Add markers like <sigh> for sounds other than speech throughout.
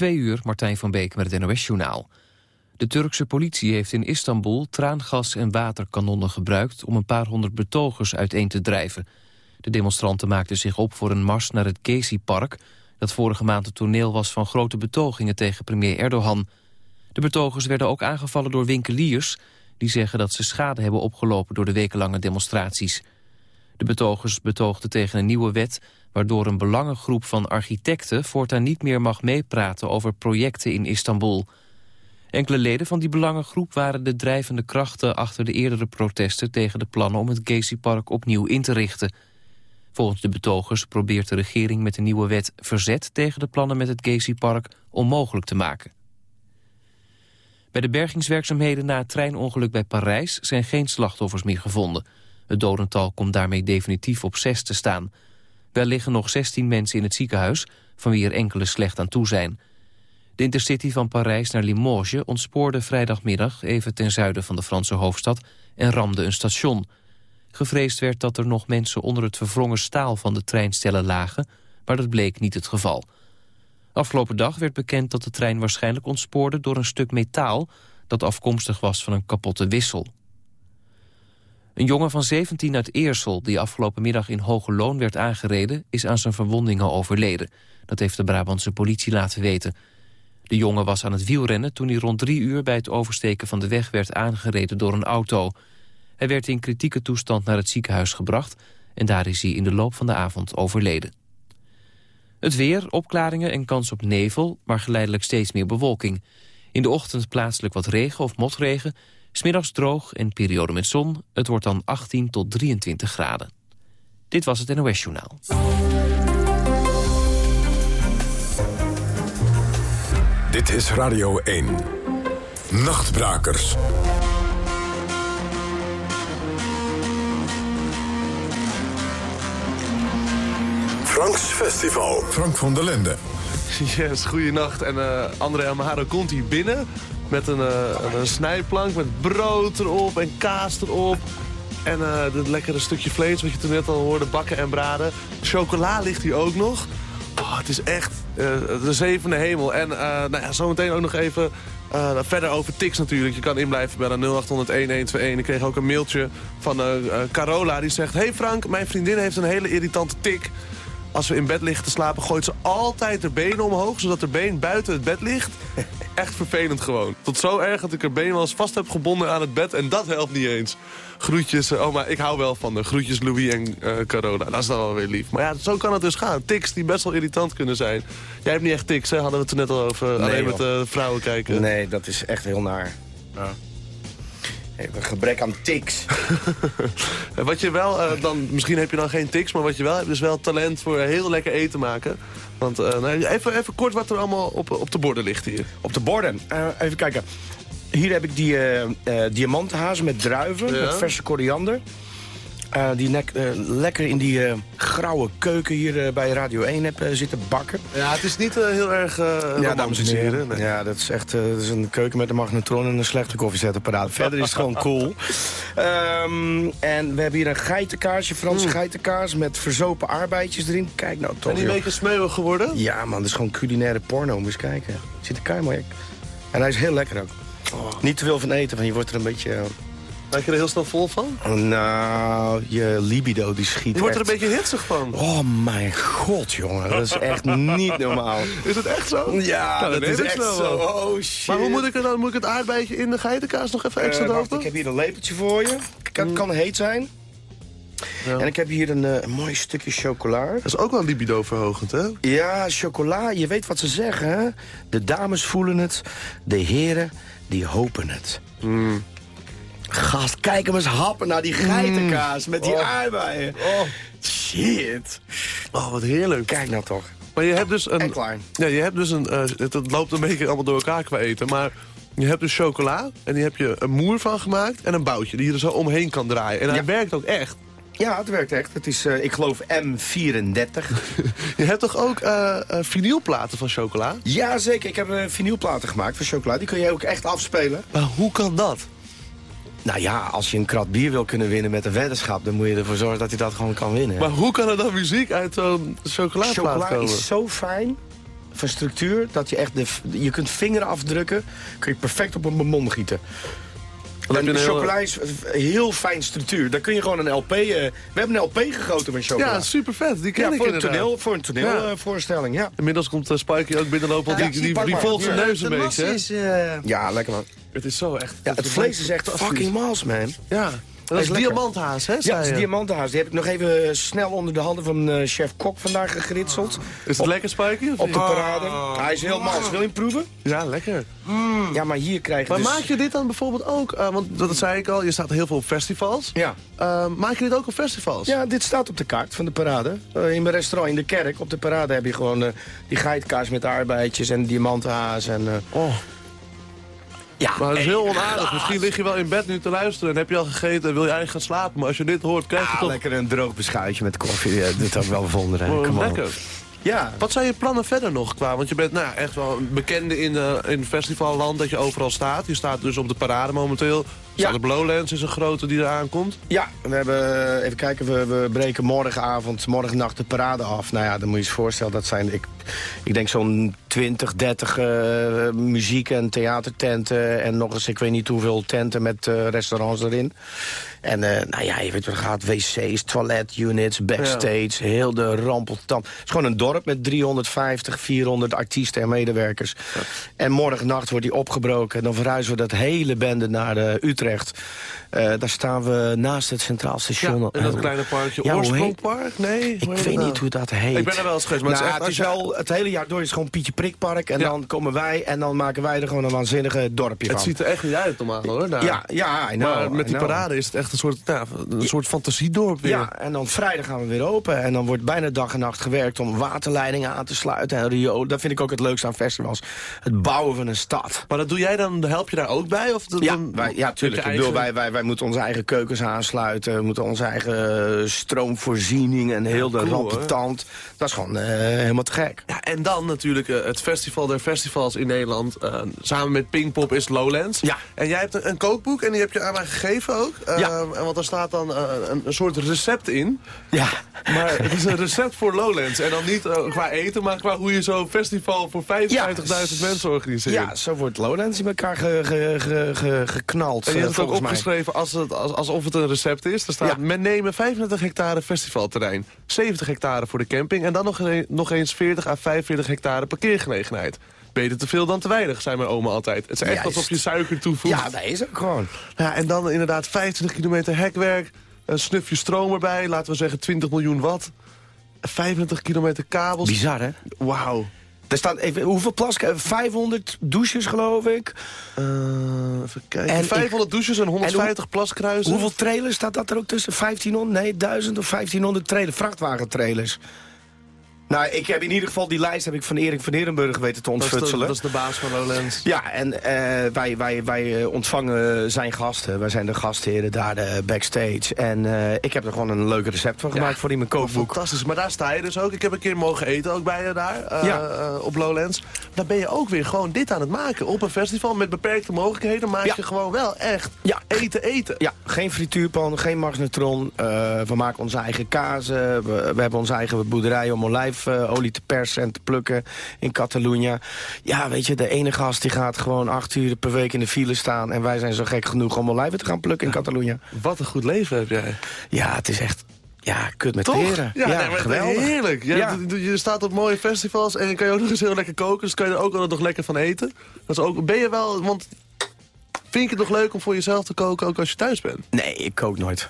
Twee uur, Martijn van Beek met het NOS-journaal. De Turkse politie heeft in Istanbul traangas en waterkanonnen gebruikt... om een paar honderd betogers uiteen te drijven. De demonstranten maakten zich op voor een mars naar het Gezi-park... dat vorige maand het toneel was van grote betogingen tegen premier Erdogan. De betogers werden ook aangevallen door winkeliers... die zeggen dat ze schade hebben opgelopen door de wekenlange demonstraties. De betogers betoogden tegen een nieuwe wet waardoor een belangengroep van architecten voortaan niet meer mag meepraten over projecten in Istanbul. Enkele leden van die belangengroep waren de drijvende krachten achter de eerdere protesten tegen de plannen om het Gezi-park opnieuw in te richten. Volgens de betogers probeert de regering met de nieuwe wet verzet tegen de plannen met het Gezi-park onmogelijk te maken. Bij de bergingswerkzaamheden na het treinongeluk bij Parijs zijn geen slachtoffers meer gevonden. Het dodental komt daarmee definitief op zes te staan. Wel liggen nog 16 mensen in het ziekenhuis, van wie er enkele slecht aan toe zijn. De intercity van Parijs naar Limoges ontspoorde vrijdagmiddag... even ten zuiden van de Franse hoofdstad en ramde een station. Gevreesd werd dat er nog mensen onder het verwrongen staal van de treinstellen lagen... maar dat bleek niet het geval. Afgelopen dag werd bekend dat de trein waarschijnlijk ontspoorde... door een stuk metaal dat afkomstig was van een kapotte wissel. Een jongen van 17 uit Eersel, die afgelopen middag in Hoge Loon werd aangereden... is aan zijn verwondingen overleden. Dat heeft de Brabantse politie laten weten. De jongen was aan het wielrennen toen hij rond drie uur... bij het oversteken van de weg werd aangereden door een auto. Hij werd in kritieke toestand naar het ziekenhuis gebracht... en daar is hij in de loop van de avond overleden. Het weer, opklaringen en kans op nevel, maar geleidelijk steeds meer bewolking. In de ochtend plaatselijk wat regen of motregen... Smiddags droog en periode met zon. Het wordt dan 18 tot 23 graden. Dit was het NOS Journaal. Dit is Radio 1. Nachtbrakers. Franks Festival. Frank van der Lende. <laughs> Yes, goeienacht. En uh, André Amaro komt hier binnen met een, uh, een snijplank met brood erop en kaas erop. En uh, het lekkere stukje vlees wat je toen net al hoorde, bakken en braden. Chocola ligt hier ook nog. Oh, het is echt uh, de zevende hemel. En nou ja, zometeen ook nog even verder over tics natuurlijk. Je kan inblijven bellen 0800-1121. Ik kreeg ook een mailtje van Carola die zegt... Hey Frank, mijn vriendin heeft een hele irritante tik als we in bed liggen te slapen, gooit ze altijd haar benen omhoog... zodat haar been buiten het bed ligt. Echt vervelend gewoon. Tot zo erg dat ik haar been wel eens vast heb gebonden aan het bed... en dat helpt niet eens. Groetjes, oh, maar ik hou wel van de groetjes Louis en uh, Carola. Dat is dan wel weer lief. Maar ja, zo kan het dus gaan. Tics die best wel irritant kunnen zijn. Jij hebt niet echt tics, hè? Hadden we het er net al over. Nee, alleen met uh, vrouwen kijken. Nee, dat is echt heel naar. Ja. Een gebrek aan tics. <laughs> wat je wel, uh, dan, misschien heb je dan geen tics, maar wat je wel hebt is wel talent voor heel lekker eten maken. Want uh, nou, even, even kort wat er allemaal op, op de borden ligt hier. Op de borden? Uh, even kijken. Hier heb ik die diamantenhazen met druiven, ja. met verse koriander. Uh, die nek, uh, lekker in die uh, grauwe keuken hier bij Radio 1 heb zitten bakken. Ja, het is niet heel erg ja, dames en heren. Nee. Ja, dat is echt dat is een keuken met een magnetron en een slechte koffiezetapparaat. Verder is het gewoon <laughs> cool. Um, en we hebben hier een geitenkaarsje, Franse mm. geitenkaas... met verzopen arbeidjes erin. Kijk nou toch, En die een beetje smeuig geworden? Ja, man, dat is gewoon culinaire porno. Moet eens kijken. Ziet er kei mooi En hij is heel lekker ook. Oh. Niet te veel van eten, want je wordt er een beetje... Maak je er heel snel vol van? Nou, je libido die schiet Je wordt er een beetje hitsig van. Oh mijn god, jongen. Dat is echt niet normaal. <laughs> Is het echt zo? Ja, nou, dat is echt zo. Oh shit. Maar hoe moet ik, er dan, moet ik het aardbeidje in de geitenkaas nog even extra uh, ik heb hier een lepeltje voor je. Het mm. kan heet zijn. Ja. En ik heb hier een, uh, een, mooi stukje chocola. Dat is ook wel libido verhogend, hè? Ja, chocola. Je weet wat ze zeggen, hè? De dames voelen het. De heren, die hopen het. Mm. Gast, kijk hem eens happen naar die geitenkaas met die oh. aardbeien. Oh. Shit. Oh, wat heerlijk. Kijk nou toch. Maar je hebt dus een... En klaar. Ja, je hebt dus een... Uh, het, loopt een beetje allemaal door elkaar qua eten, maar... Je hebt dus chocola en die heb je een moer van gemaakt en een boutje die je er zo omheen kan draaien. En hij werkt ook echt. Ja, het werkt echt. Het is, uh, ik geloof, M34. <laughs> je hebt toch ook uh, vinylplaten van chocola? Ja, zeker. Ik heb vinylplaten gemaakt van chocola. Die kun je ook echt afspelen. Maar hoe kan dat? Nou ja, als je een krat bier wil kunnen winnen met een weddenschap... dan moet je ervoor zorgen dat hij dat gewoon kan winnen. Maar hoe kan er dan muziek uit zo'n chocoladeplaat Chocola is zo fijn. van structuur dat je echt de, je kunt vingeren afdrukken. Kun je perfect op een bemon gieten. En heb je een chocola is een heel fijn structuur. Daar kun je gewoon een LP... eh, we hebben een LP gegoten met chocola. Ja, super vet. Die ken Ja, ik voor een, toneel, voor een Ja. toneelvoorstelling, ja. Inmiddels komt uh, Spikey ook binnenlopen, want Ja, die, die, die zijn neus een beetje. hè? mas is... eh, Ja, lekker man. Het is zo echt... Ja, het vlees is echt fucking mals, man. Ja, dat is diamanthaas, hè? Ja, zei het is je? diamantenhaas. Die heb ik nog even snel onder de handen van eh, chef Kok vandaag geritseld. Is het lekker, Spikey? of Op de parade. Hij is heel mals. Wil je hem proeven? Ja, lekker. Ja, maar hier krijg je Maar dus... maak je dit dan bijvoorbeeld ook? eh, want dat zei ik al, je staat heel veel op festivals. Ja. Eh, maak je dit ook op festivals? Ja, dit staat op de kaart van de parade. Eh, in mijn restaurant in de kerk, op de parade heb je gewoon eh, die geitkaas met arbeidjes en diamantenhaas. En, eh, Oh, ja, maar dat is heel onaardig. Misschien lig je wel in bed nu te luisteren en heb je al gegeten en wil je eigenlijk gaan slapen. Maar als je dit hoort, krijg je Ah, toch... lekker een droog beschuitje met koffie. Ja, dit ook wel bewonderen. Oh, on. lekker. Ja, Wat zijn je plannen verder nog qua? Want je bent nou, ja, echt wel een bekende in, eh in festivalland dat je overal staat. Je staat dus op de parade momenteel. Ja. De Blowlands is een grote die eraan komt. ja, we hebben, eh, even kijken, we, we breken morgenavond, morgennacht de parade af. Nou ja, dan moet je je voorstellen, dat zijn, ik, ik denk zo'n 20, 30 eh, muziek- en theatertenten. En nog eens, ik weet niet hoeveel tenten met eh, restaurants erin. En eh, nou ja, je weet wat er gaat, wc's, toiletunits, backstage, heel de rampeltam. Het is gewoon een dorp met 350, 400 artiesten en medewerkers. En morgennacht wordt die opgebroken. Dan verhuizen we dat hele bende naar eh, Utrecht. Eh, daar staan we naast het Centraal Station. in dat kleine parkje. Ja, Oorsprongpark? Nee? ik weet het niet hoe dat heet. Ik ben er wel eens geweest, maar Nou, het is echt... het, is wel, het hele jaar door is het gewoon Pietje Prikpark. En Ja. dan komen wij en dan maken wij er gewoon een waanzinnige dorpje Het van. ziet er echt niet uit normaal hoor. daar. Ja, ja, know, maar met die parade is het echt een soort, ja, een soort fantasiedorp weer. Ja, en dan vrijdag gaan we weer open. En dan wordt bijna dag en nacht gewerkt om waterleidingen aan te sluiten. En Rio, dat vind ik ook het leukste aan festivals. Het bouwen van een stad. Maar dat doe jij dan, help je daar ook bij? Of dan, Ja, wij, ja tuurlijk. Ik bedoel, eigen- wij, wij, wij moeten onze eigen keukens aansluiten. We moeten onze eigen eh, stroomvoorziening en heel de cool. Dat is gewoon eh, helemaal te gek. Ja, en dan natuurlijk eh, het festival der festivals in Nederland. samen met Pinkpop is Lowlands. Ja. En jij hebt een, een kookboek en die heb je aan mij gegeven ook. Ja. En want daar staat dan een, een soort recept in. Ja. Maar het is een recept voor Lowlands. En dan niet qua eten, maar qua hoe je zo'n festival voor 55.000 mensen organiseert. Ja, zo wordt Lowlands in elkaar ge, ge, ge, ge- geknald. En je hebt het ook volgens als het, als, alsof het een recept is. Er staat, Ja. men nemen 35 hectare festivalterrein, 70 hectare voor de camping... en dan nog, een- nog eens 40 à 45 hectare parkeergelegenheid. Beter te veel dan te weinig, zei mijn oma altijd. Het is echt Juist. alsof je suiker toevoegt. Ja, dat is ook gewoon. Ja, en dan inderdaad 25 kilometer hekwerk, een snufje stroom erbij... laten we zeggen 20 miljoen watt, 35 kilometer kabels. Bizar, hè? Wauw. Er staat even, hoeveel plas? 500 douches, geloof ik. Eh, even kijken. En 500 douches en 150 plaskruisen. Hoeveel trailers staat dat er ook tussen? 1500? Nee, 1000 of 1500 trailers, vrachtwagentrailers. Nou, ik heb in ieder geval die lijst heb ik van Erik van Eerenburg weten te dat, is de, ontfutselen. dat is de baas van Lowlands. Ja, en eh, wij, wij, wij eh, ontvangen zijn gasten. Wij zijn de gastheren daar de backstage. En eh, ik heb er gewoon een leuk recept van gemaakt voor in mijn kookboek. Fantastisch, maar daar sta je dus ook. Ik heb een keer mogen eten ook bij je daar, eh, Ja. eh, op Lowlands. Dan ben je ook weer gewoon dit aan het maken. Op een festival met beperkte mogelijkheden maak Ja. je gewoon wel echt eten eten. Ja, geen frituurpan, geen magnetron. Eh, we maken onze eigen kazen. We, we hebben onze eigen boerderij om olijfolie te persen en te plukken in Catalonië. Ja, weet je, de ene gast die gaat gewoon acht uur per week in de file staan... en wij zijn zo gek genoeg om olijven te gaan plukken in Catalonië. <laughs> Wat een goed leven heb jij. Ja, het is echt... Ja, kut met Toch? Ja, nee, geweldig. heerlijk. Je, Ja. je staat op mooie festivals en kan je ook nog eens heel lekker koken. Dus kan je er ook altijd nog lekker van eten. Dat is ook, ben je wel, want vind je het nog leuk om voor jezelf te koken ook als je thuis bent? Nee, ik kook nooit.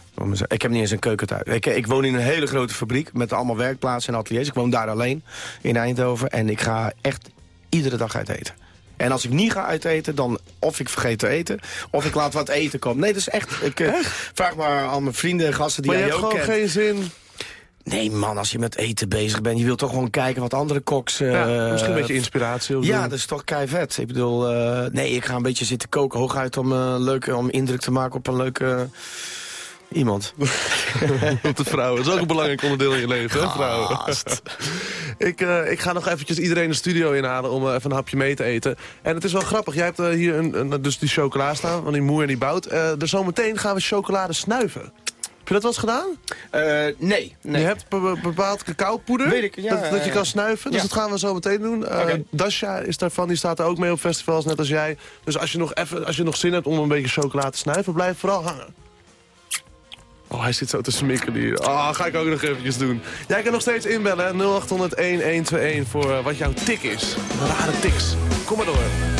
Ik heb niet eens een keuken thuis. Ik, ik woon in een hele grote fabriek met allemaal werkplaatsen en ateliers. Ik woon daar alleen in Eindhoven. En ik ga echt iedere dag uit eten. En als ik niet ga uiteten, dan of ik vergeet te eten... of ik laat wat eten komen. Nee, dat is echt... Ik eh, vraag maar aan mijn vrienden en gasten die maar je jij hebt ook gewoon kent. geen zin... Nee man, als je met eten bezig bent... je wilt toch gewoon kijken wat andere koks... eh, Ja, misschien een beetje inspiratie Ja, doen. dat is toch kei vet. Ik bedoel, eh, nee, ik ga een beetje zitten koken. Hooguit om, eh, leuke, om indruk te maken op een leuke... Iemand. <laughs> op de vrouwen. Dat is ook een belangrijk onderdeel in je leven, hè, vrouwen. <laughs> ik, eh, ik ga nog eventjes iedereen de studio inhalen om even een hapje mee te eten. En het is wel grappig. Jij hebt hier een, een- dus die chocola staan van die moer en die bout. Eh dus zometeen gaan we chocolade snuiven. Heb je dat wel eens gedaan? Uh, nee, nee. Je hebt bepaald cacaopoeder. Weet ik, ja. Dat, dat je kan snuiven. Dus dat gaan we zo meteen doen. Uh, Dasha is daarvan, die staat er ook mee op festivals, net als jij. Dus als je nog, even, als je nog zin hebt om een beetje chocola te snuiven, blijf vooral hangen. Oh, hij zit zo te smikken hier. Oh, ga ik ook nog eventjes doen. Jij kan nog steeds inbellen, 0800-1121 voor uh, wat jouw tik is. Rare tiks. Kom maar door.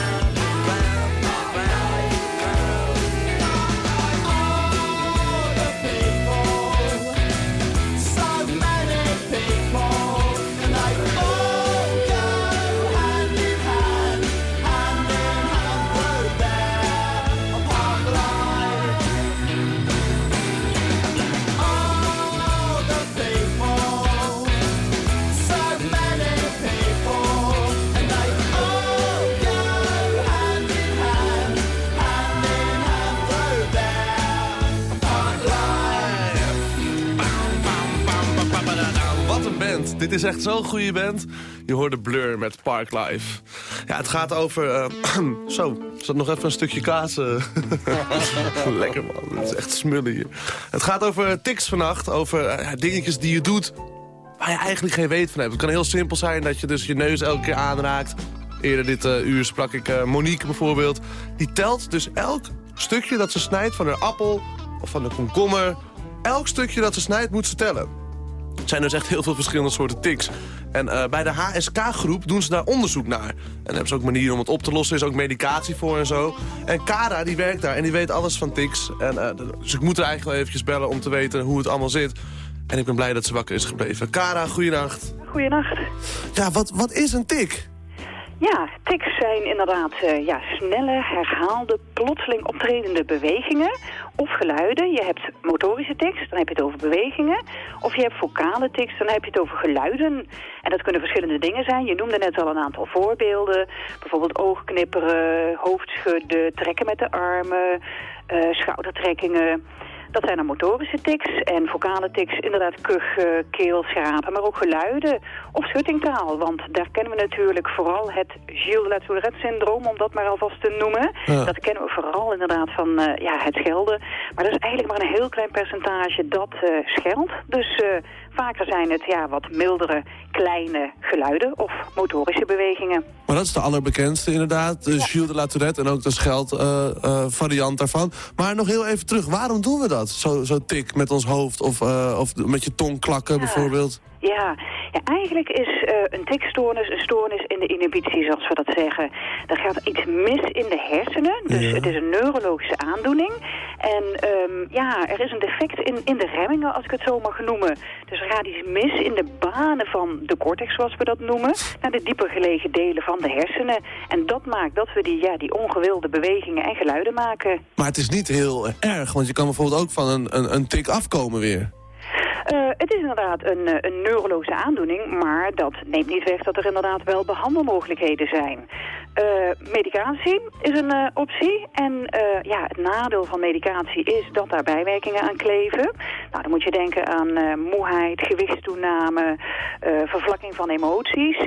Dit is echt zo'n goede band. Je hoorde Blur met Park Life. Ja, het gaat over... Uh, <clears throat> zo, zat nog even een stukje kaas. <laughs> Lekker man, het is echt smullen hier. Het gaat over tics vannacht, over uh, dingetjes die je doet... waar je eigenlijk geen weet van hebt. Het kan heel simpel zijn dat je dus je neus elke keer aanraakt. Eerder dit uur sprak ik Monique bijvoorbeeld. Die telt dus elk stukje dat ze snijdt van haar appel of van de komkommer... Elk stukje dat ze snijdt moet ze tellen. Er zijn dus echt heel veel verschillende soorten tics. En uh, bij de HSK-groep doen ze daar onderzoek naar. En daar hebben ze ook manieren om het op te lossen. Er is ook medicatie voor en zo. En Kara die werkt daar en die weet alles van tics. En, uh, dus ik moet er eigenlijk wel eventjes bellen om te weten hoe het allemaal zit. En ik ben blij dat ze wakker is gebleven. Kara, goeienacht. Goeienacht. Ja, wat, wat is een tik? Ja, tics zijn inderdaad uh, ja, snelle, herhaalde, plotseling optredende bewegingen of geluiden. Je hebt motorische tics, dan heb je het over bewegingen. Of je hebt vocale tics, dan heb je het over geluiden. En dat kunnen verschillende dingen zijn. Je noemde net al een aantal voorbeelden. Bijvoorbeeld oogknipperen, hoofdschudden, trekken met de armen, uh, schoudertrekkingen... Dat zijn dan motorische tics en vocale tics, inderdaad kuchen, keel, schrapen, maar ook geluiden of schuttingtaal. Want daar kennen we natuurlijk vooral het Gilles de la Tourette-syndroom, om dat maar alvast te noemen. Dat kennen we vooral inderdaad van uh, ja, het schelden. Maar dat is eigenlijk maar een heel klein percentage dat uh, scheldt. Dus Vaker zijn het ja, wat mildere, kleine geluiden of motorische bewegingen. Maar dat is de allerbekendste inderdaad, de ja. Gilles de la Tourette en ook de scheld uh, uh, variant daarvan. Maar nog heel even terug, waarom doen we dat? Zo, zo tik met ons hoofd of, uh, of met je tong klakken ja. bijvoorbeeld? Ja. ja, eigenlijk is uh, een tikstoornis een stoornis in de inhibitie, zoals we dat zeggen. Er gaat iets mis in de hersenen, dus ja. het is een neurologische aandoening. En um, ja, er is een defect in, in de remmingen, als ik het zo mag noemen. Dus er gaat iets mis in de banen van de cortex, zoals we dat noemen, naar de dieper gelegen delen van de hersenen. En dat maakt dat we die, ja, die ongewilde bewegingen en geluiden maken. Maar het is niet heel erg, want je kan bijvoorbeeld ook van een, een, een tik afkomen weer. Uh, het is inderdaad een, een neurologische aandoening, maar dat neemt niet weg dat er inderdaad wel behandelmogelijkheden zijn. Uh, medicatie is een optie en ja, het nadeel van medicatie is dat daar bijwerkingen aan kleven. Nou, dan moet je denken aan moeheid, gewichtstoename, vervlakking van emoties.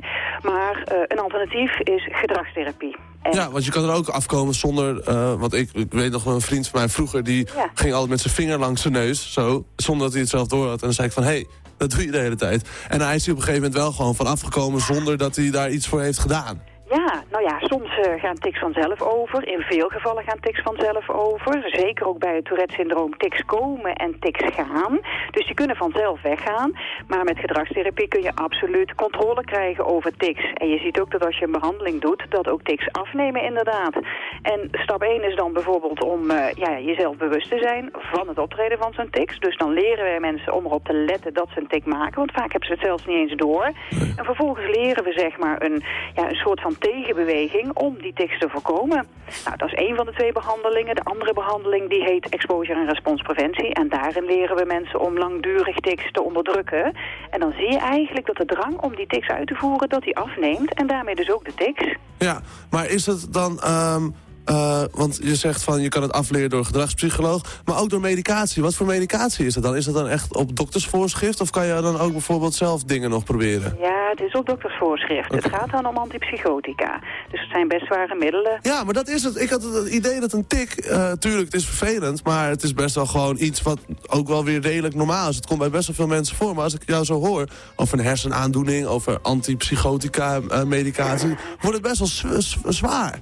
Maar een alternatief is gedragstherapie. En... Ja, want je kan er ook afkomen zonder... Uh, want ik, ik weet nog wel een vriend van mij vroeger... die ja. ging altijd met zijn vinger langs zijn neus, zo... zonder dat hij het zelf door had. En dan zei ik van, hé, hey, dat doe je de hele tijd. En hij is er op een gegeven moment wel gewoon van afgekomen... zonder dat hij daar iets voor heeft gedaan. Ja, nou ja, soms uh, gaan tics vanzelf over. In veel gevallen gaan tics vanzelf over. Zeker ook bij het Tourette-syndroom tics komen en tics gaan. Dus die kunnen vanzelf weggaan. Maar met gedragstherapie kun je absoluut controle krijgen over tics. En je ziet ook dat als je een behandeling doet, dat ook tics afnemen inderdaad. En stap 1 is dan bijvoorbeeld om uh, ja, jezelf bewust te zijn van het optreden van zo'n tics. Dus dan leren wij mensen om erop te letten dat ze een tik maken. Want vaak hebben ze het zelfs niet eens door. En vervolgens leren we zeg maar een, ja, een soort van tegenbeweging om die tics te voorkomen. Nou, dat is één van de twee behandelingen. De andere behandeling die heet exposure en responspreventie. En daarin leren we mensen om langdurig tics te onderdrukken. En dan zie je eigenlijk dat de drang om die tics uit te voeren, dat die afneemt. En daarmee dus ook de tics. Ja, maar is het dan... Um... Uh, want je zegt van je kan het afleren door gedragspsycholoog, maar ook door medicatie. Wat voor medicatie is dat dan? Is dat dan echt op doktersvoorschrift of kan je dan ook bijvoorbeeld zelf dingen nog proberen? Ja, het is op doktersvoorschrift. Okay. Het gaat dan om antipsychotica. Dus het zijn best zware middelen. Ja, maar dat is het. Ik had het idee dat een tik, uh, tuurlijk het is vervelend, maar het is best wel gewoon iets wat ook wel weer redelijk normaal is. Het komt bij best wel veel mensen voor, maar als ik jou zo hoor over een hersenaandoening, over antipsychotica uh, medicatie, wordt het best wel zwaar.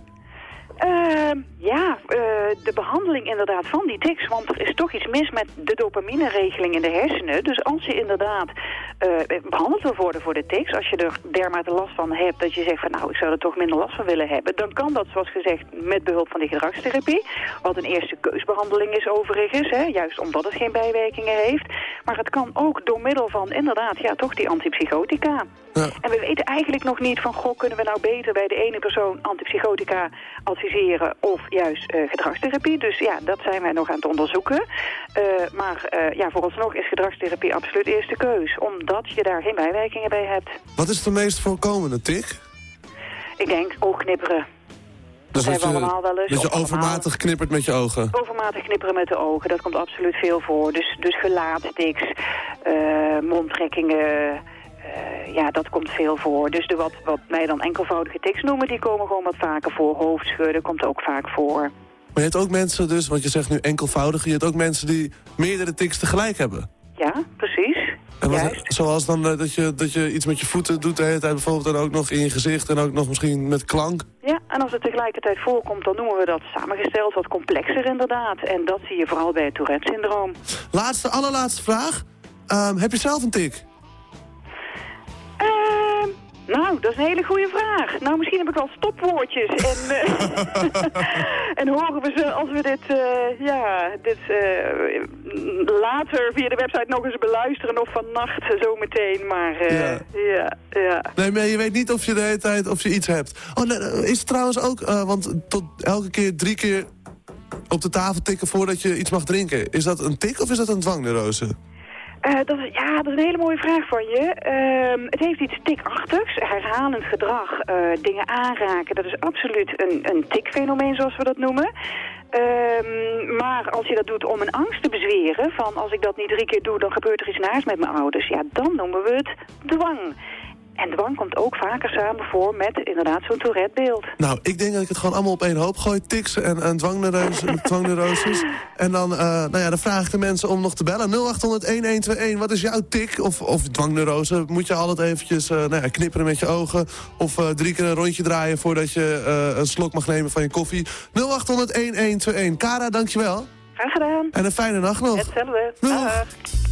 Uh, ja, uh, de behandeling inderdaad van die tics. Want er is toch iets mis met de dopamine-regeling in de hersenen. Dus als je inderdaad uh, behandeld wil worden voor de tics... als je er dermate last van hebt dat je zegt van... nou, ik zou er toch minder last van willen hebben... dan kan dat, zoals gezegd, met behulp van die gedragstherapie. Wat een eerste keusbehandeling is overigens. Hè, juist omdat het geen bijwerkingen heeft. Maar het kan ook door middel van inderdaad, ja, toch die antipsychotica. Ja. En we weten eigenlijk nog niet van... goh, kunnen we nou beter bij de ene persoon antipsychotica adviseren... of juist uh, gedragstherapie. Dus ja, dat zijn wij nog aan het onderzoeken. Uh, maar uh, ja, vooralsnog is gedragstherapie absoluut eerste keus. Omdat je daar geen bijwerkingen bij hebt. Wat is de meest voorkomende tik? Ik denk oogknipperen. Dus dat, je, allemaal wel eens. Dat je overmatig knippert met je ogen? Overmatig knipperen met de ogen, dat komt absoluut veel voor. Dus, dus gelaatstiks, mondtrekkingen... Uh, ja, dat komt veel voor. Dus de wat, wat wij dan enkelvoudige tics noemen, die komen gewoon wat vaker voor. Hoofdschudden komt ook vaak voor. Maar je hebt ook mensen dus, want je zegt nu enkelvoudig... je hebt ook mensen die meerdere tics tegelijk hebben. Ja, precies. En wat, zoals dan uh, dat, je, dat je iets met je voeten doet de hele tijd bijvoorbeeld... en ook nog in je gezicht en ook nog misschien met klank. Ja, en als het tegelijkertijd voorkomt, dan noemen we dat samengesteld wat complexer inderdaad. En dat zie je vooral bij het Tourette-syndroom. Laatste, allerlaatste vraag. Um, heb je zelf een tik? Uh, nou, dat is een hele goede vraag. Nou, misschien heb ik wel stopwoordjes. en, uh, <laughs> <laughs> en horen we ze als we dit, uh, ja, dit uh, later via de website nog eens beluisteren of vannacht zometeen. Maar ja. ja. Ja, Nee, maar je weet niet of je de hele tijd of je iets hebt. Oh, nee, is het trouwens ook, want tot elke keer drie keer op de tafel tikken voordat je iets mag drinken. Is dat een tik of is dat een dwangneurose? Uh, dat ja, dat is een hele mooie vraag van je. Uh, het heeft iets tikachtigs, herhalend gedrag, uh, dingen aanraken. Dat is absoluut een, een tikfenomeen, zoals we dat noemen. Ehm, maar als je dat doet om een angst te bezweren... van als ik dat niet drie keer doe, dan gebeurt er iets naars met mijn ouders... ja, dan noemen we het dwang. En dwang komt ook vaker samen voor met inderdaad zo'n Tourette-beeld. Nou, ik denk dat ik het gewoon allemaal op één hoop gooi. Tics en, en <laughs> dwangneuroses. en dan, uh, nou ja, dan vraag ik de mensen om nog te bellen. 0800-1121, wat is jouw tik of, of dwangneurose? Moet je altijd eventjes uh, nou ja, knipperen met je ogen... of uh, drie keer een rondje draaien voordat je een slok mag nemen van je koffie? 0800-1121. Kara, dankjewel. Graag gedaan. En een fijne nacht nog. Hetzelfde. Dag.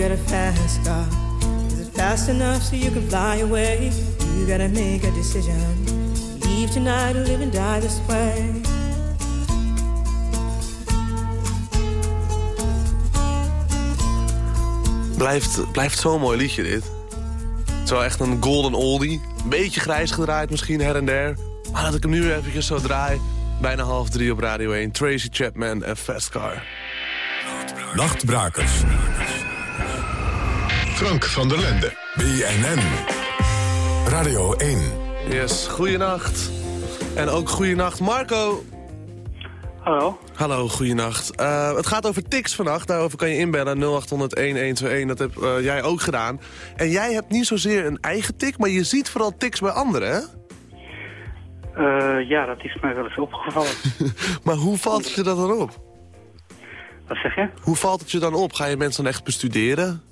Got a fast car. Is it fast enough so you can fly away? You gotta make a decision. Leave tonight or live and die this way. Blijft, blijft zo'n mooi liedje, dit. Het is wel echt een golden oldie. Een beetje grijs gedraaid misschien her en der. Maar dat ik hem nu eventjes zo draai. Bijna half drie op Radio 1. Tracy Chapman en Fast Car. Nachtbrakers. Frank van der Lende. BNN. Radio 1. Yes, goeienacht. En ook goeienacht Marco. Hallo. Hallo, goeienacht. Uh, het gaat over tics vannacht. Daarover kan je inbellen 0800-1121. Dat heb uh, jij ook gedaan. En jij hebt niet zozeer een eigen tik, maar je ziet vooral tics bij anderen, hè? Uh, ja, dat is mij wel eens opgevallen. <laughs> maar hoe valt het je dat dan op? Wat zeg je? Hoe valt het je dan op? Ga je mensen dan echt bestuderen?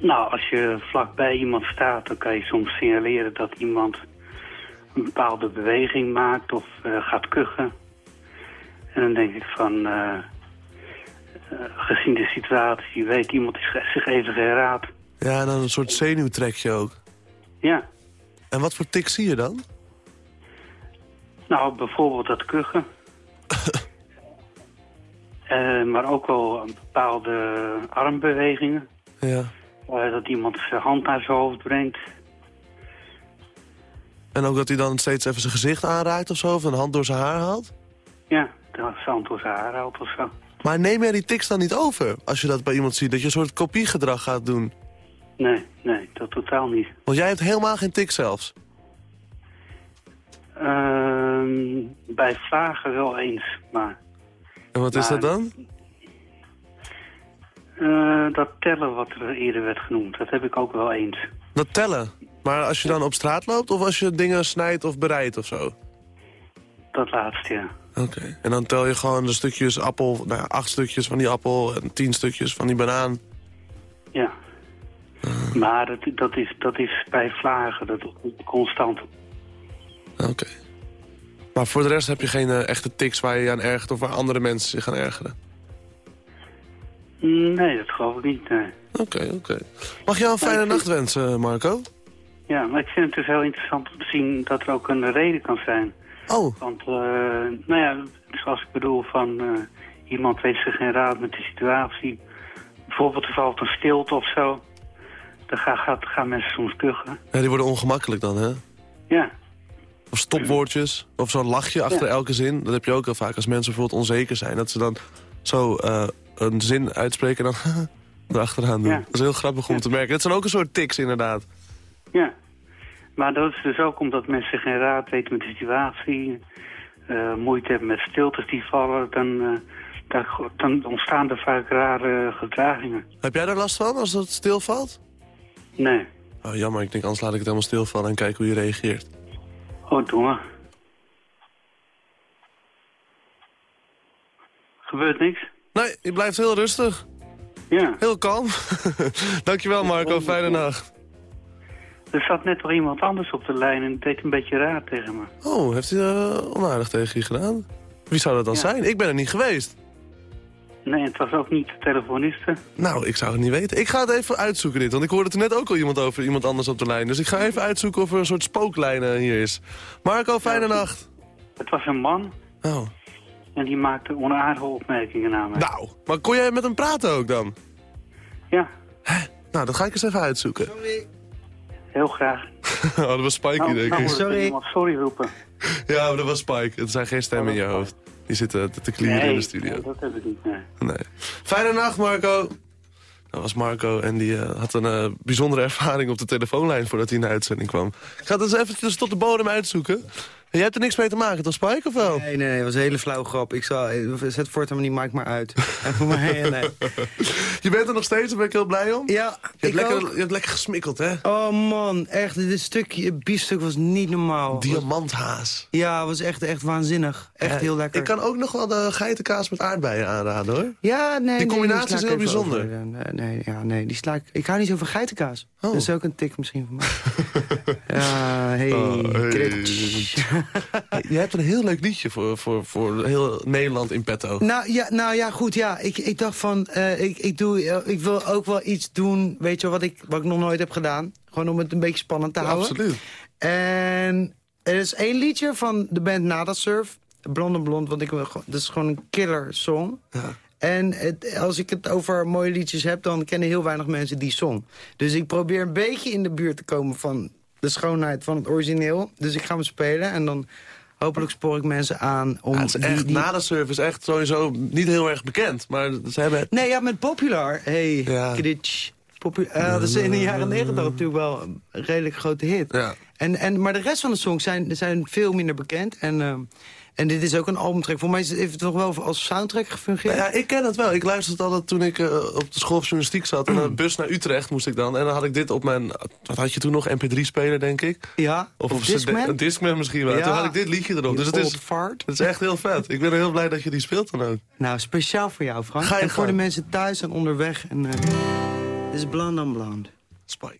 Nou, als je vlakbij iemand staat, dan kan je soms signaleren dat iemand een bepaalde beweging maakt of uh, gaat kuchen. En dan denk ik van, uh, uh, gezien de situatie, weet iemand zich even geraad. Ja, en dan een soort zenuwtrekje ook. Ja. En wat voor tik zie je dan? Nou, bijvoorbeeld dat kuchen. <laughs> maar ook wel bepaalde armbewegingen. Ja. Dat iemand zijn hand naar zijn hoofd brengt. En ook dat hij dan steeds even zijn gezicht aanraakt of zo? Of een hand door zijn haar haalt? Ja, dat zijn hand door zijn haar haalt of zo. Maar neem jij die tics dan niet over? Als je dat bij iemand ziet, dat je een soort kopiegedrag gaat doen? Nee, nee, dat totaal niet. Want jij hebt helemaal geen tik zelfs? Uh, bij vragen wel eens, maar... En wat is dat dan? Uh, dat tellen wat er eerder werd genoemd, dat heb ik ook wel eens. Dat tellen? Maar als je dan op straat loopt of als je dingen snijdt of bereidt of zo? Dat laatste, ja. Oké. En dan tel je gewoon de stukjes appel, nou acht stukjes van die appel en tien stukjes van die banaan. Ja. Uh. Maar dat, dat, is, dat is bij vlagen, dat constant. Oké. Maar voor de rest heb je geen uh, echte tics waar je je aan ergert of waar andere mensen zich aan ergeren? Nee, dat geloof ik niet, nee. Oké, oké. Okay. Mag je jou een fijne nee, nacht wensen, Marco? Ja, maar ik vind het dus heel interessant om te zien dat er ook een reden kan zijn. Oh. Want, uh, nou ja, zoals ik bedoel van... Uh, iemand weet zich geen raad met de situatie. Bijvoorbeeld er valt een stilte of zo. Dan gaan, gaan, gaan mensen soms kuchen. Ja, die worden ongemakkelijk dan, hè? Ja. Of stopwoordjes, of zo'n lachje achter Ja. elke zin. Dat heb je ook heel vaak als mensen bijvoorbeeld onzeker zijn. Dat ze dan zo uh, een zin uitspreken en dan <laughs> erachteraan doen. Ja. Dat is heel grappig om te merken. Dat zijn ook een soort tics, inderdaad. Ja. Maar dat is dus ook omdat mensen geen raad weten met de situatie. eh, moeite hebben met stiltes die vallen. Dan, eh, dan, dan ontstaan er vaak rare gedragingen. Heb jij daar last van als het stilvalt? Nee. Oh, jammer. Ik denk, anders laat ik het helemaal stilvallen en kijk hoe je reageert. Oh, doe maar. Gebeurt niks? Nee, je blijft heel rustig. Ja. Heel kalm. <laughs> Dankjewel, Marco. Fijne nacht. Er zat net nog iemand anders op de lijn en deed een beetje raar tegen me. Oh, heeft hij uh, onaardig tegen je gedaan? Wie zou dat dan Ja. zijn? Ik ben er niet geweest. Nee, het was ook niet de telefoniste. Nou, ik zou het niet weten. Ik ga het even uitzoeken dit, want ik hoorde er net ook al iemand over iemand anders op de lijn. Dus ik ga even uitzoeken of er een soort spooklijn eh, hier is. Marco, fijne nacht. Het was een man Oh. En die maakte onaardige opmerkingen naar mij. Nou, maar kon jij met hem praten ook dan? Ja, Nou, dat ga ik eens even uitzoeken. heel graag. <laughs> oh, dat was Spike, Nou, denk nou ik. iemand sorry roepen. Ja, maar dat was Spike. Het zijn geen stemmen in je hoofd. Die zitten te, te klieren in de studio. nee, dat heb ik niet, nee. Nee. Fijne nacht, Marco. Dat was Marco en die eh, had een eh, bijzondere ervaring op de telefoonlijn voordat hij in de uitzending kwam. Ik ga het eens eventjes tot de bodem uitzoeken. Jij hebt er niks mee te maken, toch Spike, of wel? Nee, nee, nee, het was een hele flauw grap. Ik zal, zet voortaan maar niet, maak maar uit. En voor mij, eh, nee. <laughs> Je bent er nog steeds, daar ben ik heel blij om. Ja, Je hebt, lekker, ook. je hebt lekker gesmikkeld, hè? Oh man, echt, dit stukje, biefstuk was niet normaal. Diamanthaas. Ja, was echt, echt waanzinnig. Echt Ja, heel lekker. Ik kan ook nog wel de geitenkaas met aardbeien aanraden, hoor. Ja, nee, Die nee, combinatie is heel bijzonder. over. Nee, ja, nee, die sla ik... Ik hou niet zo van geitenkaas. Oh. Dat is ook een tik misschien van mij. <laughs> ja, hey, Oh, hey. <laughs> <laughs> Je hebt een heel leuk liedje voor, voor, voor heel Nederland in petto. Nou ja, nou ja, goed, ja. Ik, ik dacht van, eh, ik, ik, doe, eh, ik wil ook wel iets doen, weet je, wat ik, wat ik nog nooit heb gedaan. Gewoon om het een beetje spannend te Ja, houden. absoluut. En er is één liedje van de band Nada Surf. Blond en Blond, want ik, dat is gewoon een killer song. Ja. En het, als ik het over mooie liedjes heb, dan kennen heel weinig mensen die song. Dus ik probeer een beetje in de buurt te komen van de schoonheid van het origineel. Dus ik ga hem spelen en dan hopelijk spoor ik mensen aan om... Ja, het is die- echt die- na de service echt sowieso niet heel erg bekend. Maar ze hebben het... Nee, ja, met Popular. Hey, Ja. Kritsch. Popu eh, dat is in de jaren negentig natuurlijk wel een redelijk grote hit. Ja. En, en, maar de rest van de songs zijn, zijn veel minder bekend. En, eh, en dit is ook een albumtrack. Voor mij is het- heeft het nog wel als soundtrack gefungeerd. Nou ja, ik ken het wel. Ik luisterde altijd toen ik eh, op de school van journalistiek zat. En een <clears throat> bus naar Utrecht moest ik dan. En dan had ik dit op mijn... Wat had je toen nog? MP3-speler, denk ik. Ja, Of, of Discman? Een Discman misschien wel. Ja. Toen had ik dit liedje erop. Dus het is, fart. het is echt heel vet. Ik ben heel blij dat je die speelt dan ook. Nou, speciaal voor jou, Frank. Ga je en voor gang. de mensen thuis en onderweg. En, eh, dit is Blonde on Blonde. Spike.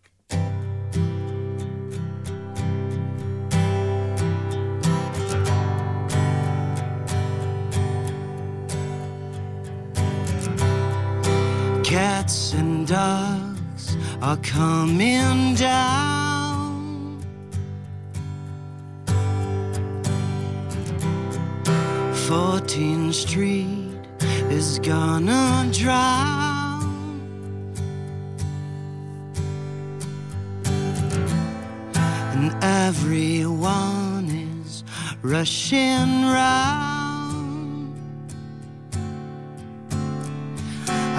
Cats and dogs are coming down. Fourteenth Street is gonna drown. And everyone is rushing round.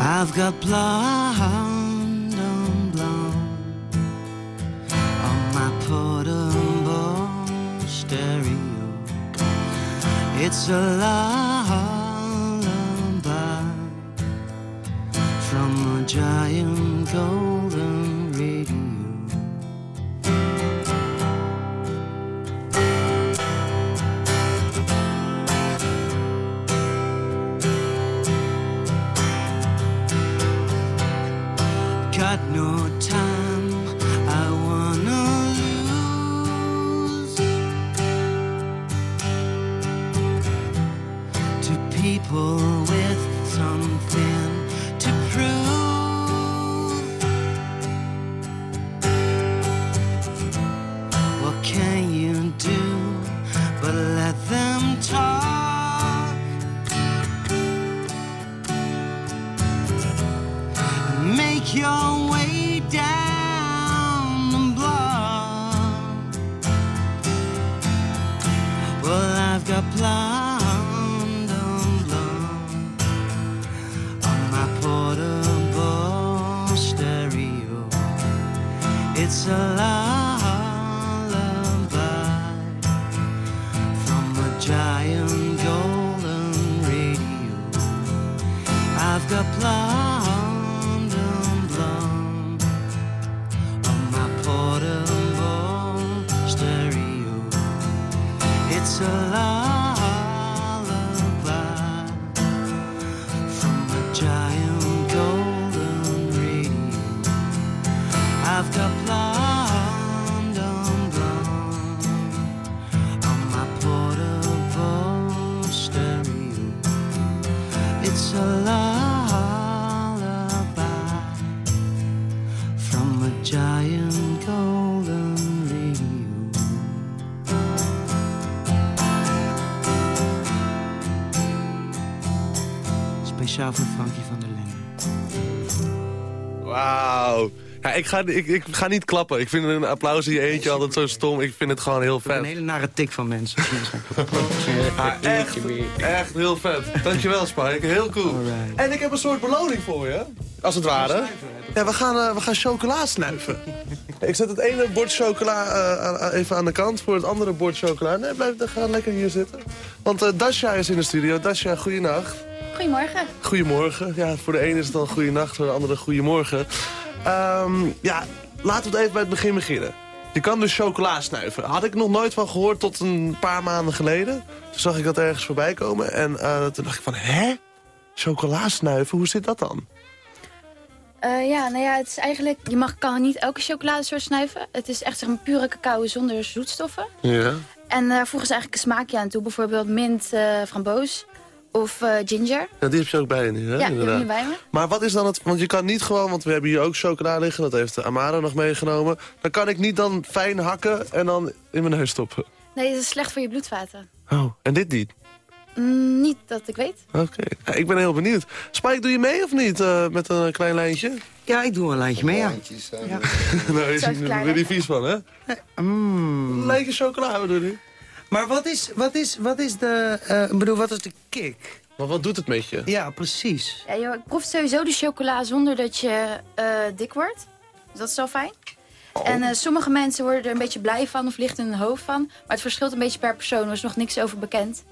I've got blonde on blonde on my portable stereo. It's a lullaby from a giant golden 有为。Ik, ga, ik, ik ga niet klappen. Ik vind een applaus in je eentje altijd zo stom. Ik vind het gewoon heel Ik heb een vet. hele nare tik van mensen. <laughs> Ja, echt, echt heel vet. Dankjewel, Spike. Heel cool. Alright. En ik heb een soort beloning voor je. Als het ware. Ja, we gaan, eh, we gaan chocola snuiven. <laughs> ik zet het ene bord chocola eh, even aan de kant voor het andere bord chocola. Nee, blijf ga lekker hier zitten. Want eh Dasha is in de studio. Dasha, goeienacht. Goedemorgen. Goedemorgen. Ja, voor de ene is het dan goeienacht, voor de andere goedemorgen. Ehm ja, laten we het even bij het begin beginnen. Je kan dus chocola snuiven. Had ik nog nooit van gehoord tot een paar maanden geleden. Toen zag ik dat ergens voorbij komen. En eh, toen dacht ik van, hè? Chocola snuiven, hoe zit dat dan? Eh, ja, nou ja, het is eigenlijk... Je mag, kan niet elke chocoladesoort snuiven. Het is echt zeg maar, pure cacao zonder zoetstoffen. Ja. En daar voegen ze eigenlijk een smaakje aan toe. Bijvoorbeeld mint, eh, framboos of eh, ginger. ja die heb je ook bij je nu, hè? ja, die heb nu bij me. Maar wat is dan het... Want je kan niet gewoon, want we hebben hier ook chocola liggen. Dat heeft Amaro nog meegenomen. Dan kan ik niet dan fijn hakken en dan in mijn neus stoppen. Nee, het is slecht voor je bloedvaten. Oh, en dit niet? Mm, niet dat ik weet. Oké, Ja, ik ben heel benieuwd. Spike, doe je mee of niet eh, met een klein lijntje? Ja, ik doe een lijntje mee, ja. <laughs> nou, is Zou ik klaar ben je niet vies van, hè? Mm. Een lijntje chocola, wat doe je? Maar wat is, wat is, wat is de... eh, bedoel, wat is de kick? Maar wat doet het met je? Ja, precies. Ja, joh, ik proef sowieso de chocola zonder dat je eh, dik wordt. Dus dat is wel fijn. Oh. En eh, sommige mensen worden er een beetje blij van of licht in hun hoofd van. Maar het verschilt een beetje per persoon. Er is nog niks over bekend.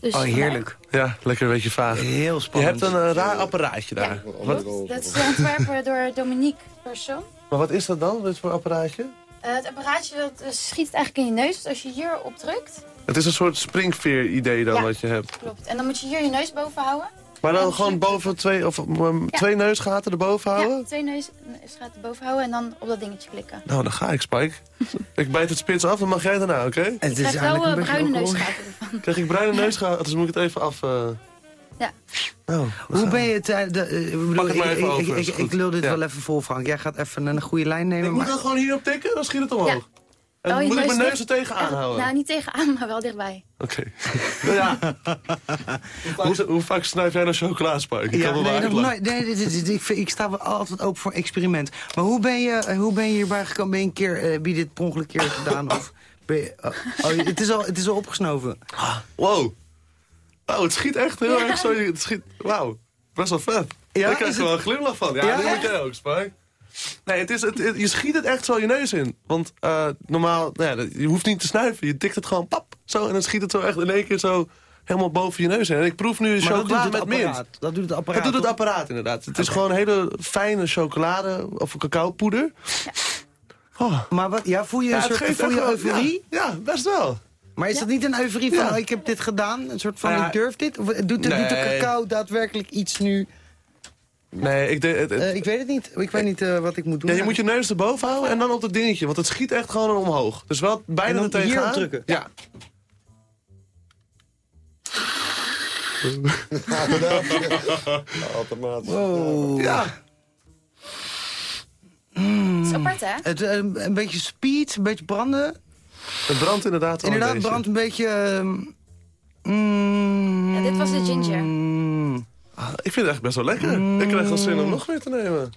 Dus Oh, vandaar. heerlijk. Ja, lekker een beetje vaag. Heel Je spannend. hebt een raar apparaatje daar. Ja, Wat. Dat is ontwerpen door Dominique Persoon. maar wat is dat dan, dit voor apparaatje? Eh, het apparaatje dat, eh, schiet eigenlijk in je neus. Dus als je hier op drukt, Het is een soort springveer-idee dan Ja. wat je hebt. klopt. En dan moet je hier je neus boven houden. Maar dan gewoon boven twee, of, um, twee neusgaten erboven houden? Ja, twee neus, neusgaten boven houden en dan op dat dingetje klikken. Nou, dan ga ik, Spike. <laughs> ik bijt het spits af, dan mag jij daarna, oké? Het Je is wel eh, een beetje bruine neusgaten ervan. Krijg ik bruine neusgaten, dus moet ik het even af... eh Ja. Nou, Hoe ben je het... eh, de, eh, bedoel, het ik, ik, lul dit Ja. wel even vol, Frank. Jij gaat even een goede lijn nemen. ik moet maar- dan gewoon hierop tikken, dan schiet het omhoog. Ja. En Oh, moet ik mijn neus er tegenaan Ja, houden. Nou, niet tegenaan, maar wel dichtbij. Oké. <laughs> Nou ja. <laughs> hoe, vaak, hoe vaak snuif jij naar chocola, Spike? Ik Ja, kan wel nee, uitleggen. nooit. nee, dit- dit- dit- ik, sta wel altijd open voor experiment. Maar hoe ben je, eh, hoe ben je hierbij gekomen? Ben je een keer, eh, heb je dit per ongeluk keer gedaan? Of ben je, oh, oh, het, is al, het is al opgesnoven. Wow. Wauw, het schiet echt heel erg zo. Het schiet, wauw, best wel vet. Ja, ik krijg is er wel een glimlach van. Ja, Ja, dat moet jij ook, Spike. Nee, het is, het, het- je schiet het echt zo je neus in. Want eh, normaal, nou ja, je hoeft niet te snuiven. Je tikt het gewoon pap, zo. En dan schiet het zo echt in één keer zo helemaal boven je neus in. En ik proef nu Maar dat doet chocola het met mint. Dat doet het apparaat. Dat doet het toch? apparaat inderdaad. Het is gewoon hele fijne chocolade of cacaopoeder. Oh. Maar wat, ja, voel je Ja, een het soort voel je euforie? Ja, ja, best wel. Maar is dat niet een euforie van, Ja. oh, ik heb dit gedaan? Een soort van, Ja. ik durf dit? Of doet, de- doet de Nee. cacao daadwerkelijk iets nu? Nee, ik het- het- Eh, ik weet het niet. Ik weet niet eh, wat ik moet doen. Ja, je moet je neus erboven houden en dan op dat dingetje. Want het schiet echt gewoon omhoog. Dus wel bijna En er tegenaan. drukken? Ja. <laughs> Automatisch. Wow. Ja. Dat is apart, hè? Het, eh, een beetje speed, een beetje branden. Het brandt inderdaad wel Inderdaad, beetje. brandt een beetje... ehm, mm, Ja, dit was de ginger. mm. Ah, ik vind het echt best wel lekker. Ik krijg wel zin om nog meer te nemen.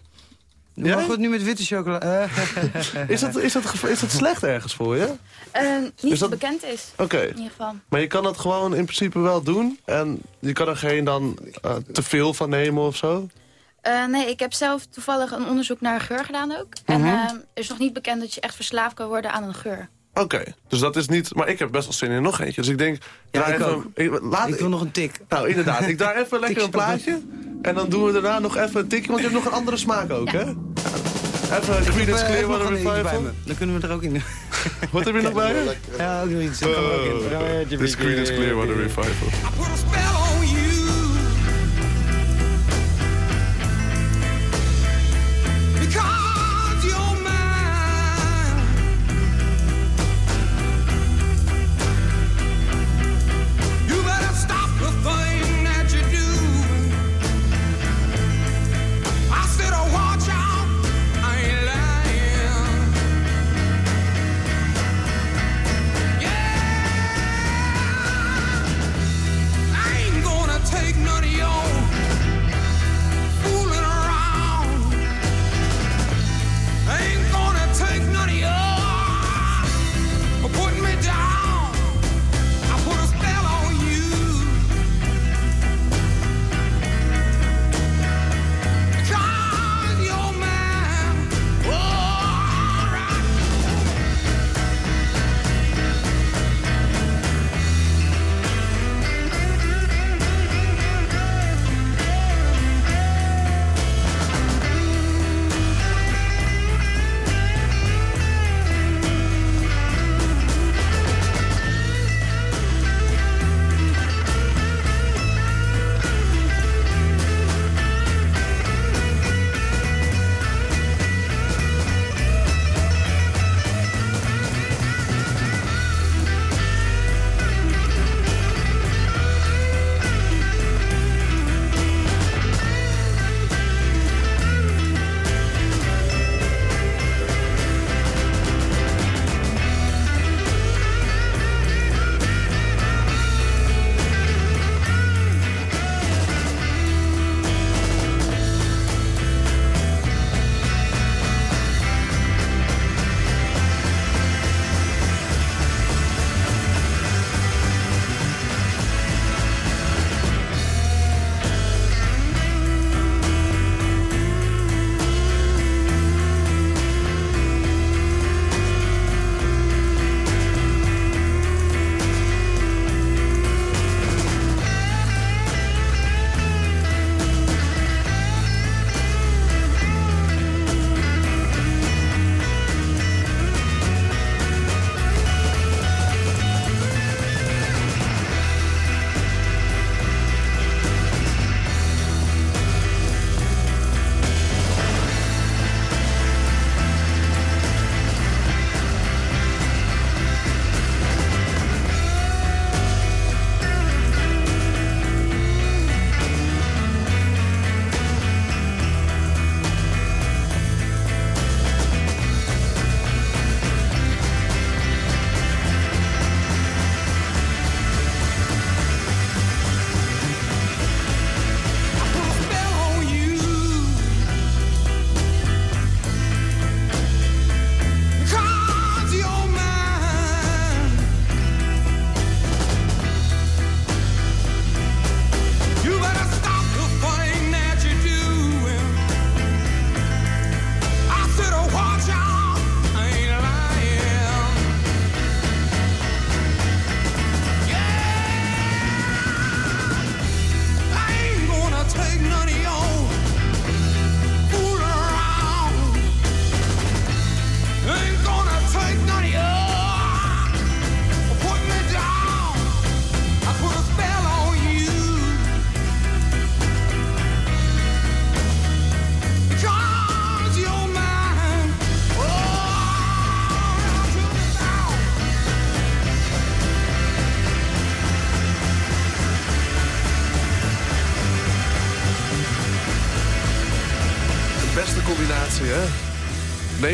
Jij? Mag het nu met witte chocola? Eh, <laughs> Is dat, is, dat, is dat slecht ergens voor je? Eh, niet Is dat- bekend is, Oké. in ieder geval. Maar je kan dat gewoon in principe wel doen. En je kan er geen dan eh, te veel van nemen of zo. Eh, nee, ik heb zelf toevallig een onderzoek naar geur gedaan ook. En Mhm. eh, er is nog niet bekend dat je echt verslaafd kan worden aan een geur. Oké, dus dat is niet... Maar ik heb best wel zin in nog eentje. Dus ik denk... Ja, ik even, ik- laat, ik wil nog een tik. Nou, inderdaad. Ik draai even <laughs> lekker een plaatje. En dan doen we daarna nog even een tikje. Want je hebt nog een andere smaak ook, hè? Even Creedence eh, Clearwater eentje bij Revival. Dan kunnen we er ook in. <laughs> Wat heb je nog bij je? Ja, ook nog iets. Dat er. Ja, ja, Dit is Creedence Clearwater Revival.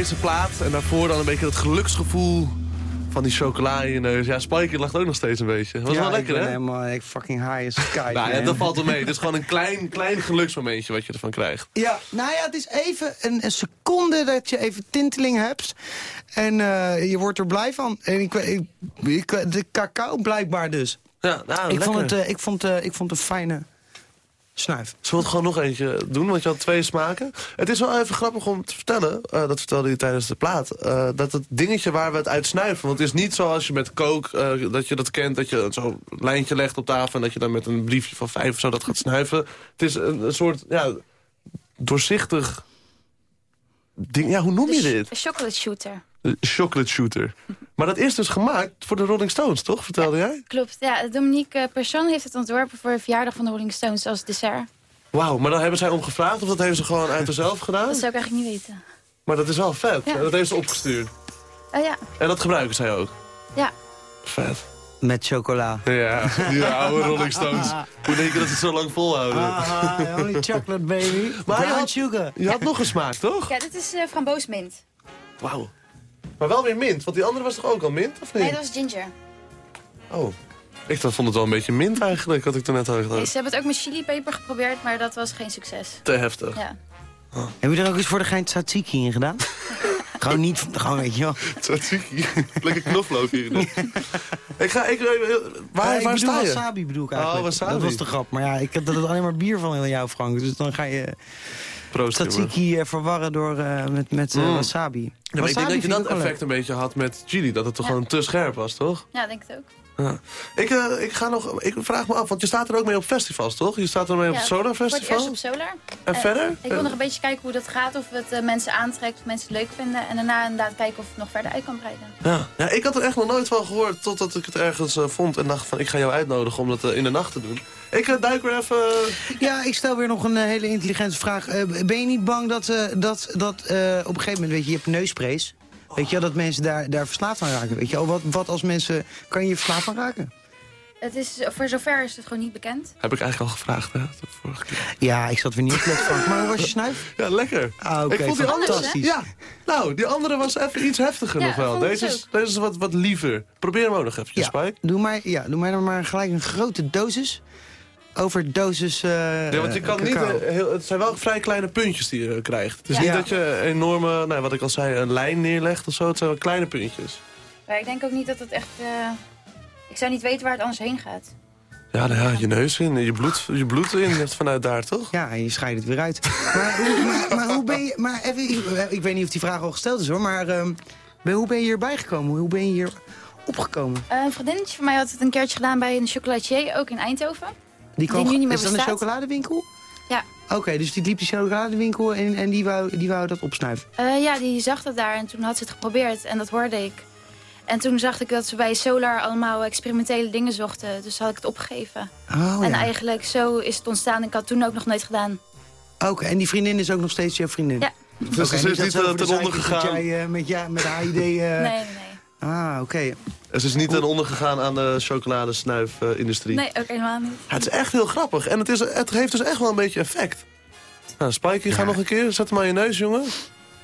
Deze plaat en daarvoor dan een beetje het geluksgevoel van die chocola in je neus. Ja, Spike lacht ook nog steeds een beetje. Was ja, wel lekker, hè? helemaal ik fucking high as sky. <laughs> Nou ja, dat valt wel mee. Het is gewoon een klein, klein geluksmomentje wat je ervan krijgt. Ja, nou ja, het is even een, een seconde dat je even tinteling hebt. En eh, je wordt er blij van. En ik, ik, ik- de cacao blijkbaar dus. Ja, nou, ik, vond het, eh, ik, vond, eh, ik vond het een fijne snuif. Zullen we het gewoon nog eentje doen, want je had twee smaken? Het is wel even grappig om te vertellen, eh, dat vertelde je tijdens de plaat... eh, dat het dingetje waar we het uit snuiven... want het is niet zoals je met coke, eh, dat je dat kent... dat je zo'n lijntje legt op tafel... en dat je dan met een briefje van vijf of zo dat gaat snuiven. Het is een, een soort ja, doorzichtig ding. Ja, hoe noem je dit? Een chocolate shooter. Een chocolate shooter. Maar dat is dus gemaakt voor de Rolling Stones, toch? Vertelde jij? Klopt, ja. Dominique eh, Persson heeft het ontworpen voor de verjaardag van de Rolling Stones als dessert. Wauw, maar dan hebben zij om gevraagd... of dat hebben ze gewoon uit zichzelf gedaan? Dat zou ik eigenlijk niet weten. Maar dat is wel vet. Ja. Dat heeft ze opgestuurd. Oh ja, En dat gebruiken zij ook. ja. Vet. Met chocola. Ja, die oude Rolling Stones. Hoe denk je dat ze het zo lang volhouden? Aha, only chocolate baby. Maar je Brown had- sugar. Je had nog een smaak, toch? Ja, dit is eh framboosmint. Wauw. Maar wel weer mint, want die andere was toch ook al mint, of niet? Nee, dat was ginger. Oh. Ik dacht- vond het wel een beetje mint eigenlijk, wat ik toen net had Nee, gedacht. ze hebben het ook met chilipeper geprobeerd, maar dat was geen succes. Te heftig. Ja. Heb je er ook eens voor de gein tzatziki in gedaan? <laughs> gewoon niet, gewoon weet je wel. Tzatziki. Lekker knoflook hier. <laughs> ik ga, ik, eh, waar, ik waar bedoel sta je? wasabi bedoel ik eigenlijk. Oh, wasabi. Dat was de grap. Maar ja, ik heb dat alleen maar bier van in jou, Frank. Dus dan ga je Proost, tzatziki eh, verwarren door, eh, met, met eh, Mm. wasabi. Ja, maar ik denk dat je dat effect een beetje had met chili. Dat het toch Ja. gewoon te scherp was, toch? Ja, denk het ook. Ja. Ik, eh, ik, ga nog, ik vraag me af, want je staat er ook mee op festivals, toch? Je staat er mee op Ja, het Solar Voor het Festival? eerst op Solar. En verder? Ik wil nog een beetje kijken hoe dat gaat, of het eh, mensen aantrekt, of mensen het leuk vinden. En daarna inderdaad kijken of het nog verder uit kan breiden. Ja. ja, ik had er echt nog nooit van gehoord totdat ik het ergens eh, vond en dacht van ik ga jou uitnodigen om dat eh, in de nacht te doen. Ik eh, duik weer even... Ja, ik stel weer nog een eh, hele intelligente vraag. Eh, ben je niet bang dat, eh, dat, dat eh, op een gegeven moment, weet je, je hebt neusprays. Weet je dat mensen daar, daar verslaafd aan raken. Weet je wel, wat, wat als mensen, kan je je verslaafd aan raken? Het is, voor zover is het gewoon niet bekend. Heb ik eigenlijk al gevraagd, hè? De vorige keer. Ja, ik zat weer niet op het Frank. Maar hoe was je snuif? Ja, lekker. Ah, oké, ik vond die andere... fantastisch. Ja, nou, die andere was even iets heftiger Ja, nog wel. Deze is, deze is wat, wat liever. Probeer hem ook nog even, Ja, Spike. doe mij, ja, doe mij dan maar gelijk een grote dosis. Overdosis eh Ja, want je kan niet, cacao. eh, heel, het zijn wel vrij kleine puntjes die je eh, krijgt. Het is Ja. niet Ja. dat je een enorme, nou, wat ik al zei, een lijn neerlegt of zo. Het zijn wel kleine puntjes. Maar ik denk ook niet dat het echt... eh, Ik zou niet weten waar het anders heen gaat. Ja, nou ja, je neus in, je bloed, je bloed in <laughs> vanuit daar, toch? Ja, en je scheidt het weer uit. maar, hoe, maar, maar hoe ben je... Maar even, ik, weet niet of die vraag al gesteld is hoor, maar ehm, ben- hoe ben je hierbij gekomen? Hoe ben je hier opgekomen? Een vriendinnetje van mij had het een keertje gedaan bij een chocolatier, ook in Eindhoven. Die, Die nu niet meer is dat een chocoladewinkel? Ja. Oké, dus die liep die chocoladewinkel en, en die, wou, die wou dat opsnuiven. Eh, ja, die zag dat daar en toen had ze het geprobeerd en dat hoorde ik. En toen zag ik dat ze bij Solar allemaal experimentele dingen zochten. Dus had ik het opgegeven. Oh en ja. eigenlijk zo is het ontstaan. Ik had het toen ook nog nooit gedaan. Oké, en die vriendin is ook nog steeds jouw vriendin? Ja. Dus Oké, ze is niet eh, ten onder zijkant dat gegaan. jij eh, met, ja, met HID... Nee, nee, nee. Ah, oké. Ze is niet ten onder gegaan aan de chocoladesnuifindustrie. Nee, ook helemaal niet. Ja, het is echt heel grappig. En het, is, het heeft dus echt wel een beetje effect. Nou, Spikey, ga Ja. nog een keer. Zet hem aan je neus, jongen.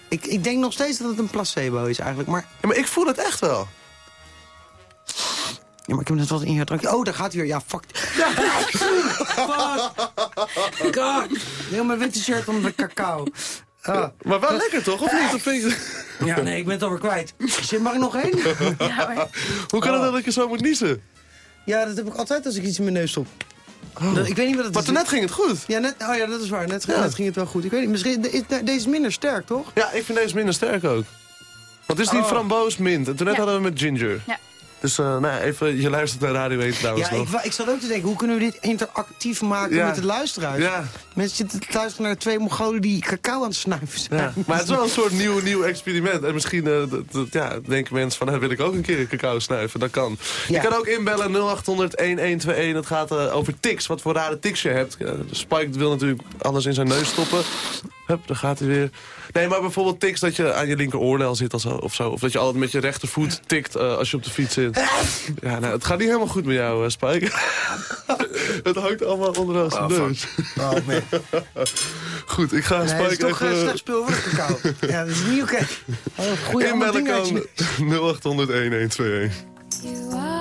Ik, ik denk nog steeds dat het een placebo is eigenlijk, maar... Ja, maar ik voel het echt wel. Ja, maar ik heb net wat in je drankje. Oh, daar gaat hij weer. Ja, fuck. Ja. <laughs> fuck. <laughs> God. Heel mijn witte shirt onder de cacao. Ah. Maar wel lekker, toch? Of niet? Of vind je- <laughs> Ja, nee, ik ben het alweer kwijt. Zit, mag ik nog één? <laughs> Ja. Hoe kan het dan dat je zo moet niezen? Ja, dat heb ik altijd als ik iets in mijn neus stop. Dat- ik weet niet wat het Maar is. toen net ging het goed. Ja, net, oh ja, dat is waar. Net, Ja. net ging het wel goed. Ik weet niet, misschien, de- is- deze is minder sterk, toch? Ja, ik vind deze minder sterk ook. Want het is die Oh. framboos mint. En toen net Ja. hadden we met ginger. Ja. Dus eh, nou, even, je luistert naar Radio 1 trouwens Ja, ik, nog. ik zat ook te denken, hoe kunnen we dit interactief maken Ja. met de luisteraars? Ja, Mensen zitten te luisteren naar twee Mongolen die cacao aan het snuiven zijn. ja. Maar het is wel een soort nieuw, nieuw experiment. En misschien eh, ja, denken mensen van, hè, wil ik ook een keer cacao snuiven. Dat kan. Je kan ook inbellen 0800-1121. Het gaat eh, over tics, wat voor rare tics je hebt. Spike wil natuurlijk alles in zijn neus stoppen. Hup, daar gaat hij weer. Nee, maar bijvoorbeeld tics dat je aan je linker oorlel zit of zo. Of, zo. of dat je altijd met je rechtervoet tikt eh, als je op de fiets zit. <laughs> Ja, nou, het gaat niet helemaal goed met jou, uh, Spike. <laughs> het hangt allemaal onder onze Oh, neus. Oh, man. <laughs> Goed, ik ga Nee, Spike dat is toch even... een slecht spul voor de cacao. ja, dat is niet oké. Oh, kan je- 0800-1121.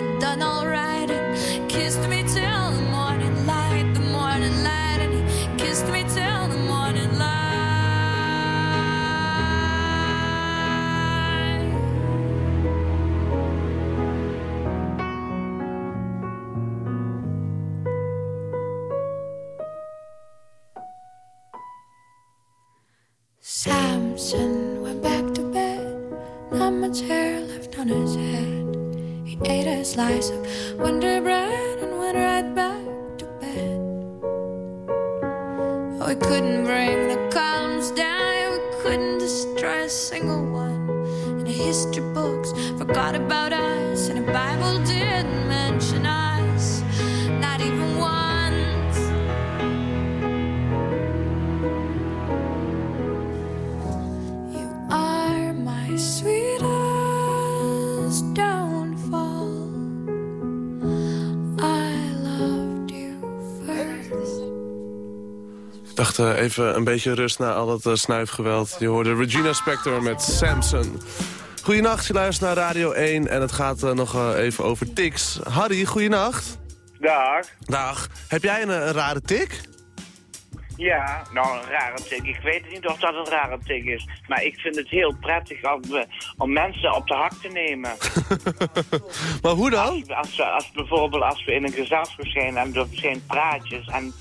done all right. Even een beetje rust na al dat eh, snuifgeweld. Je hoorde Regina Spector met Samson. Goedenacht, je luistert naar Radio 1 en het gaat eh, nog eh, even over tics. Harry, goedenacht. Dag. Dag. Heb jij een, een rare tik? Ja, nou een rare tik. Ik weet niet of dat een rare tik is. Maar ik vind het heel prettig om, mensen op de hak te nemen. <laughs> maar hoe dan? Als, als, als bijvoorbeeld als we in een gezelschap zijn en er zijn praatjes en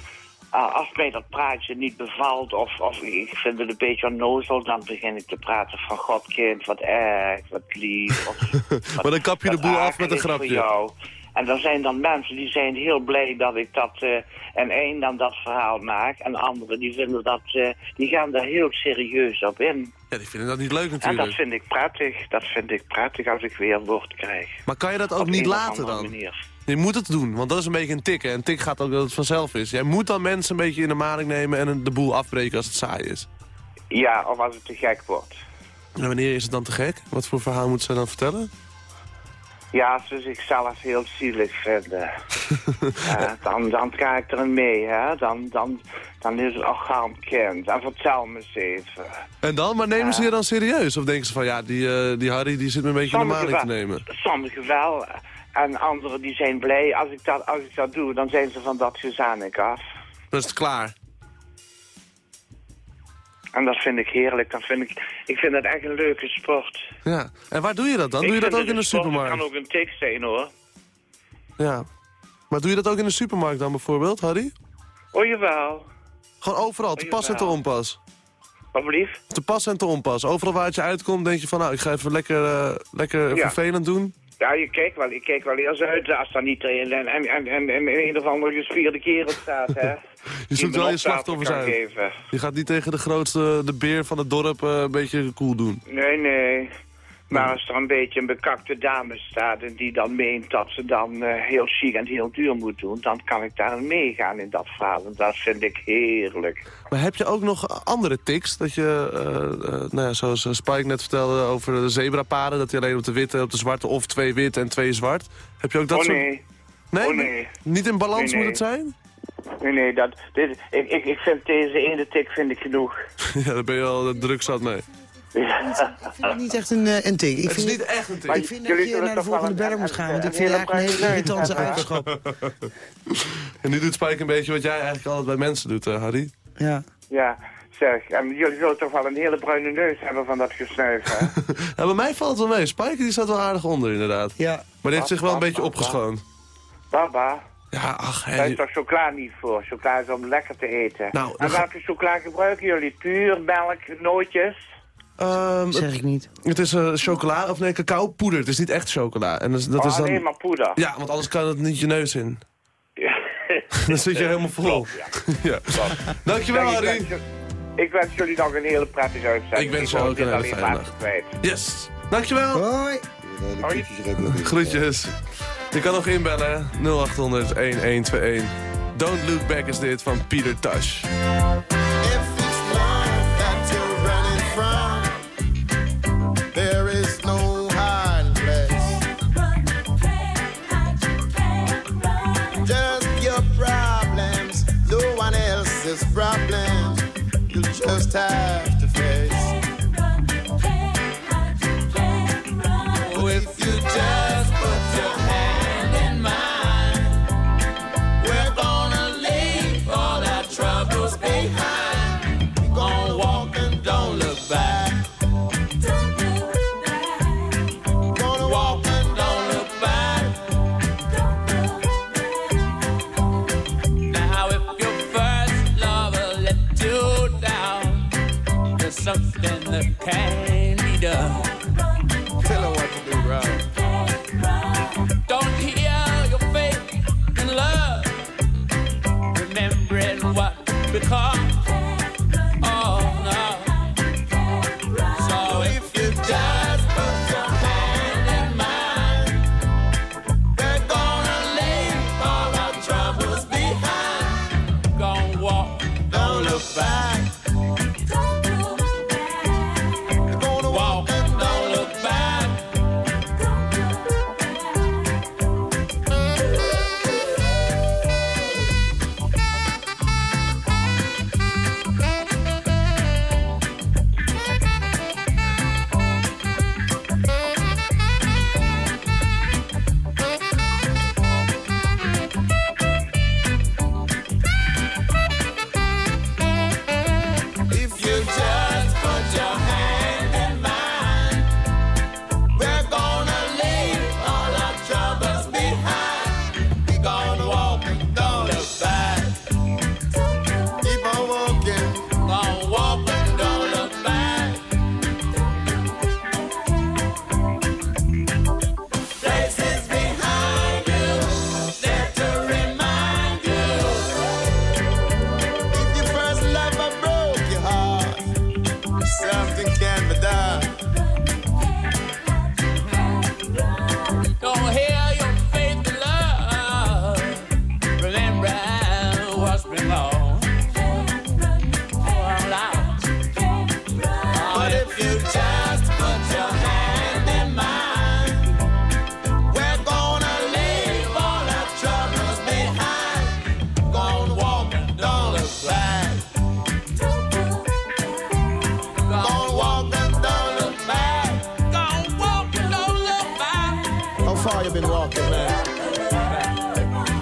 als mij dat praatje niet bevalt of, of ik vind het een beetje onnozel, dan begin ik te praten van God kind, wat erg, wat lief. <laughs> Of, <laughs> maar dan kap je de boel af met een grapje. En er zijn dan mensen die zijn heel blij dat ik dat, eh, en één dan dat verhaal maak. En anderen die vinden dat, eh, die gaan daar heel serieus op in. Ja, die vinden dat niet leuk En natuurlijk. dat vind ik prettig, dat vind ik prettig als ik weer woord krijg. Maar kan je dat ook Op niet laten dan? manier. Je moet het doen, want dat is een beetje een tik. hè. Een tik gaat ook dat het vanzelf is. Jij moet dan mensen een beetje in de maling nemen en de boel afbreken als het saai is. Ja, of als het te gek wordt. En wanneer is het dan te gek? Wat voor verhaal moet ze dan vertellen? Ja, als ze zichzelf heel zielig vinden. Ja, <laughs> dan, dan ga ik erin mee, hè. Dan, dan, dan is het orgaan kind. En vertel me eens even. En dan? Maar nemen ze je dan serieus? Of denken ze van, ja, die, eh, die Harry die zit me een beetje in de maling te nemen? Sommigen wel. En anderen die zijn blij. Als ik, dat, als ik dat doe, dan zijn ze van dat gezamenlijk af. Dan is het klaar. En dat vind ik heerlijk. Dat vind ik, ik vind dat echt een leuke sport. Ja. En waar doe je dat dan? Doe je Ik dat ook in de sport, supermarkt? Het kan ook een tik zijn hoor. Ja. Maar doe je dat ook in de supermarkt dan bijvoorbeeld, Harry? Oh jawel. Gewoon overal, te Oh, pas en te onpas. Wat blief? Te pas en te onpas. Overal waar het je uitkomt, denk je van, nou, ik ga even lekker, eh, lekker Ja. vervelend doen. Ja, je kijkt wel, ik kijk wel eerst uit als dat niet in en, en, en, en, en een of andere gespierde kerel staat, hè. <laughs> Je zoekt wel je slachtoffers uit. Geven. Je gaat niet tegen de grootste, de beer van het dorp, eh, een beetje cool doen. Nee, nee. Maar als er een beetje een bekakte dame staat en die dan meent dat ze dan eh, heel chic en heel duur moet doen, dan kan ik daar meegaan in dat verhaal. En dat vind ik heerlijk. Maar heb je ook nog andere tics? Dat je, eh, eh, nou ja, zoals Spike net vertelde over de zebrapaden... dat die alleen op de witte, op de zwarte of twee wit en twee zwart. Heb je ook dat oh soort... nee. Nee? Oh nee. Niet in balans Nee, moet het zijn? Nee, nee, dat, dit, ik, ik, ik vind deze ene tik vind ik genoeg. <laughs> ja, daar ben je al druk zat mee. Ja. Ik vind het niet echt een, eh, een tik. Ik Het is vind niet echt een tik. Ik vind dat je naar de volgende berg moet gaan, want ik vind het eigenlijk een hele irritante <laughs> eigenschap. En nu doet Spike een beetje wat jij eigenlijk altijd bij mensen doet, eh, Harry. Ja. Ja, zeg, en jullie zullen toch wel een hele bruine neus hebben van dat gesnuif, hè? <laughs> Ja, bij mij valt het wel mee. Spike die staat wel aardig onder, inderdaad. Ja. Maar die heeft zich wel een beetje opgeschoond. Baba, Ja, ach, daar hè. is toch chocola niet voor? Chocola is om lekker te eten. Nou, en welke chocola gebruiken jullie? Puur, melk, nootjes? Ehm, Zeg ik niet. het is eh, chocola, of nee, cacao poeder. Het is niet echt chocola. En dat, is- dat oh, is dan... alleen maar poeder. Ja, want anders kan het niet je neus in. <laughs> Dan zit je helemaal vol. Klopt, ja. <laughs> ja. Dankjewel, ik Harry. Ik wens jullie nog een hele prettige uitzending. Ik wens je wou ook een dit hele alleen fijne maar dag. Yes. Dankjewel. Hoi. Hoi. Groetjes. Je kan nog inbellen. 0800 1121. Don't Look Back is dit van Peter Tosh. If You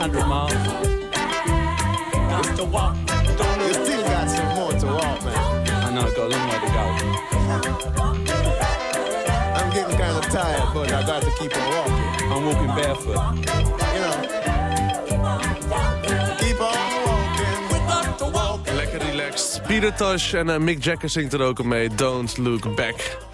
100 miles. It's the walk. You still got some more to walk, man. I know, I've got a long way to go. I'm getting kind of tired, but I got to keep on walking. I'm walking barefoot. You know. Keep on walking. Lekker relaxed. Peter Tosh en uh, Mick Jagger zingt er ook mee. Don't look back.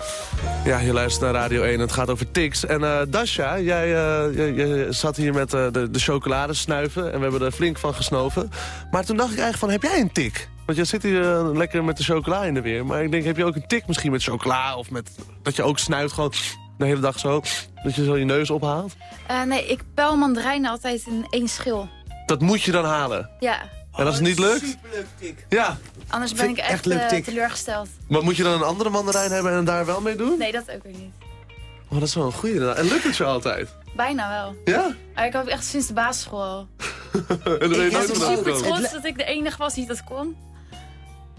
Ja, je luistert naar Radio 1. Het gaat over tics. En eh Dasha, jij eh, je, je zat hier met eh, de, de chocolade snuiven. En we hebben er flink van gesnoven. Maar toen dacht ik eigenlijk van, heb jij een tik? Want je zit hier lekker met de chocola in de weer. Maar ik denk, heb je ook een tik misschien met chocola? Of met dat je ook snuift gewoon de hele dag zo? Dat je zo je neus ophaalt? Nee, ik pel mandarijnen altijd in één schil. Dat moet je dan halen. Ja, En als het niet lukt? Ja. anders ben ik echt, echt leuk eh, teleurgesteld. Maar moet je dan een andere mandarijn hebben en daar wel mee doen? Nee, dat ook weer niet. Oh, dat is wel een goeie. inderdaad. En lukt het je altijd? Bijna wel. Ja? Maar ik heb echt sinds de basisschool al. <laughs> en ben Ik vandaan super trots dat ik de enige was die dat kon.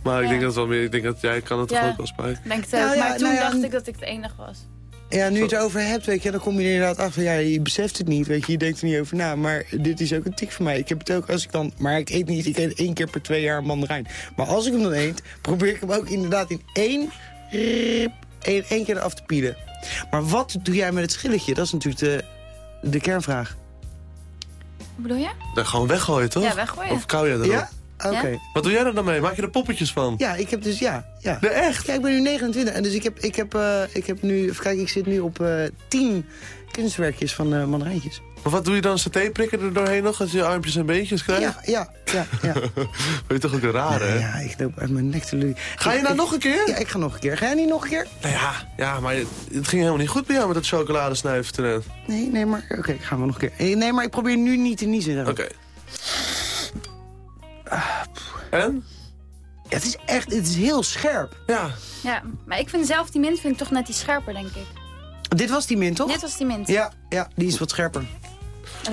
Maar ik Ja. denk dat het wel meer. Ik denk dat jij kan het toch ook wel spijt. Denk het Nou ja, maar toen nou ja, dacht ik dat ik de enige was. Ja, nu je het erover hebt, weet je, dan kom je er inderdaad achter. Ja, je beseft het niet, weet je, je denkt er niet over na. Maar dit is ook een tik voor mij. Ik heb het ook als ik dan... Maar ik eet niet, ik eet één keer per twee jaar een mandarijn. Maar als ik hem dan eet, probeer ik hem ook inderdaad in één... rip, één, één keer eraf te pielen. Maar wat doe jij met het schilletje? Dat is natuurlijk de, de kernvraag. Hoe bedoel je? Dan gewoon weggooien, toch? Ja, weggooien. Of kauw jij erop? Ja? Oké. Ja? Wat doe jij er dan mee? Maak je er poppetjes van? Ja, ik heb dus, ja. ja. Nee, echt? Ja, ik ben nu 29 en dus ik heb, ik heb, eh, ik heb nu... Even kijken, ik zit nu op eh 10 kunstwerkjes van eh mandarijntjes. Maar wat doe je dan? Saté prikken er doorheen nog als je armpjes en beentjes krijgt? Ja, ja, ja. <laughs> ja. Ben je toch ook een rare, hè? Ja, ik loop uit mijn nek te. Ga je nou ik- nog een keer? Ja, ik ga nog een keer. Ga jij niet nog een keer? Nou ja, ja, maar het ging helemaal niet goed bij jou met dat chocoladesnuiven net. Nee, nee, maar... Oké, ik ga wel nog een keer. Nee, maar ik probeer nu niet te niezen. Oké. En? Ja, het is echt... Het is heel scherp. Ja. Ja, maar ik vind zelf die mint vind ik toch net iets scherper, denk ik. Dit was die mint, toch? Dit was die mint. Ja, ja, die is wat scherper.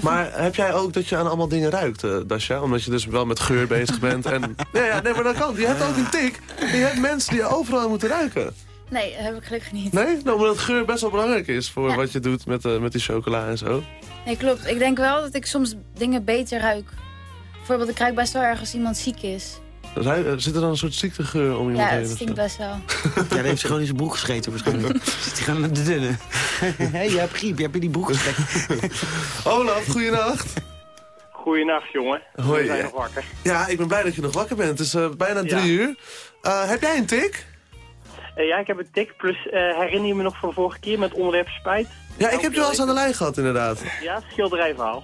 Maar heb jij ook dat je aan allemaal dingen ruikt, eh, Dasha? Omdat je dus wel met geur bezig bent. En... <laughs> Ja, ja, nee, maar dat kan. Je hebt ook een tik. Je hebt mensen die overal moeten ruiken. Nee, dat heb ik gelukkig niet. Nee? Nou, omdat geur best wel belangrijk is voor Ja. wat je doet met, eh, met die chocola en zo. Nee, klopt. Ik denk wel dat ik soms dingen beter ruik. Bijvoorbeeld, ik ruik best wel erg als iemand ziek is. Eh, Zit er dan een soort ziektegeur om iemand Ja, heen? het of stinkt best wel. <laughs> Ja, die heeft ze gewoon in zijn broek gescheten waarschijnlijk. <laughs> Zit hij gewoon de dunne. <laughs> Hé, je hebt griep, je hebt in die broek gescheten. Olaf, goeienacht. Goeienacht, jongen. Hoi, We zijn ja. nog wakker. Ja, ik ben blij dat je nog wakker bent. Het is eh, bijna drie Ja. uur. Eh, heb jij een tik? Eh, ja, ik heb een tik. Plus, eh, herinner je me nog van vorige keer met onderwerp spijt? Ja, ik heb je wel eens aan de lijn gehad, inderdaad. Ja, het schilderijverhaal.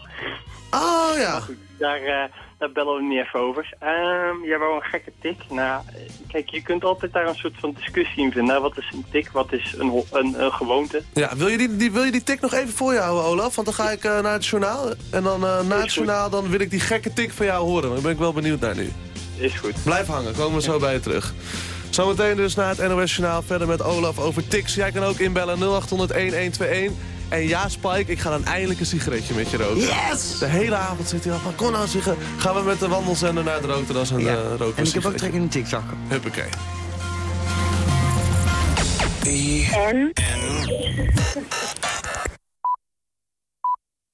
Oh, ja. Daar, eh, daar bellen we niet even over. Ehm jij wou een gekke tik. Nou, kijk, je kunt altijd daar een soort van discussie in vinden. Nou, wat is een tik? Wat is een, een, een gewoonte? Ja, wil je die, die, wil je die tik nog even voor je houden, Olaf? Want dan ga ik eh, naar het journaal. En dan eh, na het journaal dan wil ik die gekke tik van jou horen. Daar ben ik wel benieuwd naar nu. Is goed. Blijf hangen, komen we zo bij je terug. Zometeen dus na het NOS Journaal verder met Olaf over tics. Jij kan ook inbellen 0800-1121. En ja, Spike, ik ga dan eindelijk een sigaretje met je roken. Yes! De hele avond zit hij al van, kom nou zeggen, gaan we met de wandelzender naar de rookterras en Ja. eh, roken En ik heb ook trek in een tikzak. Huppakee. En?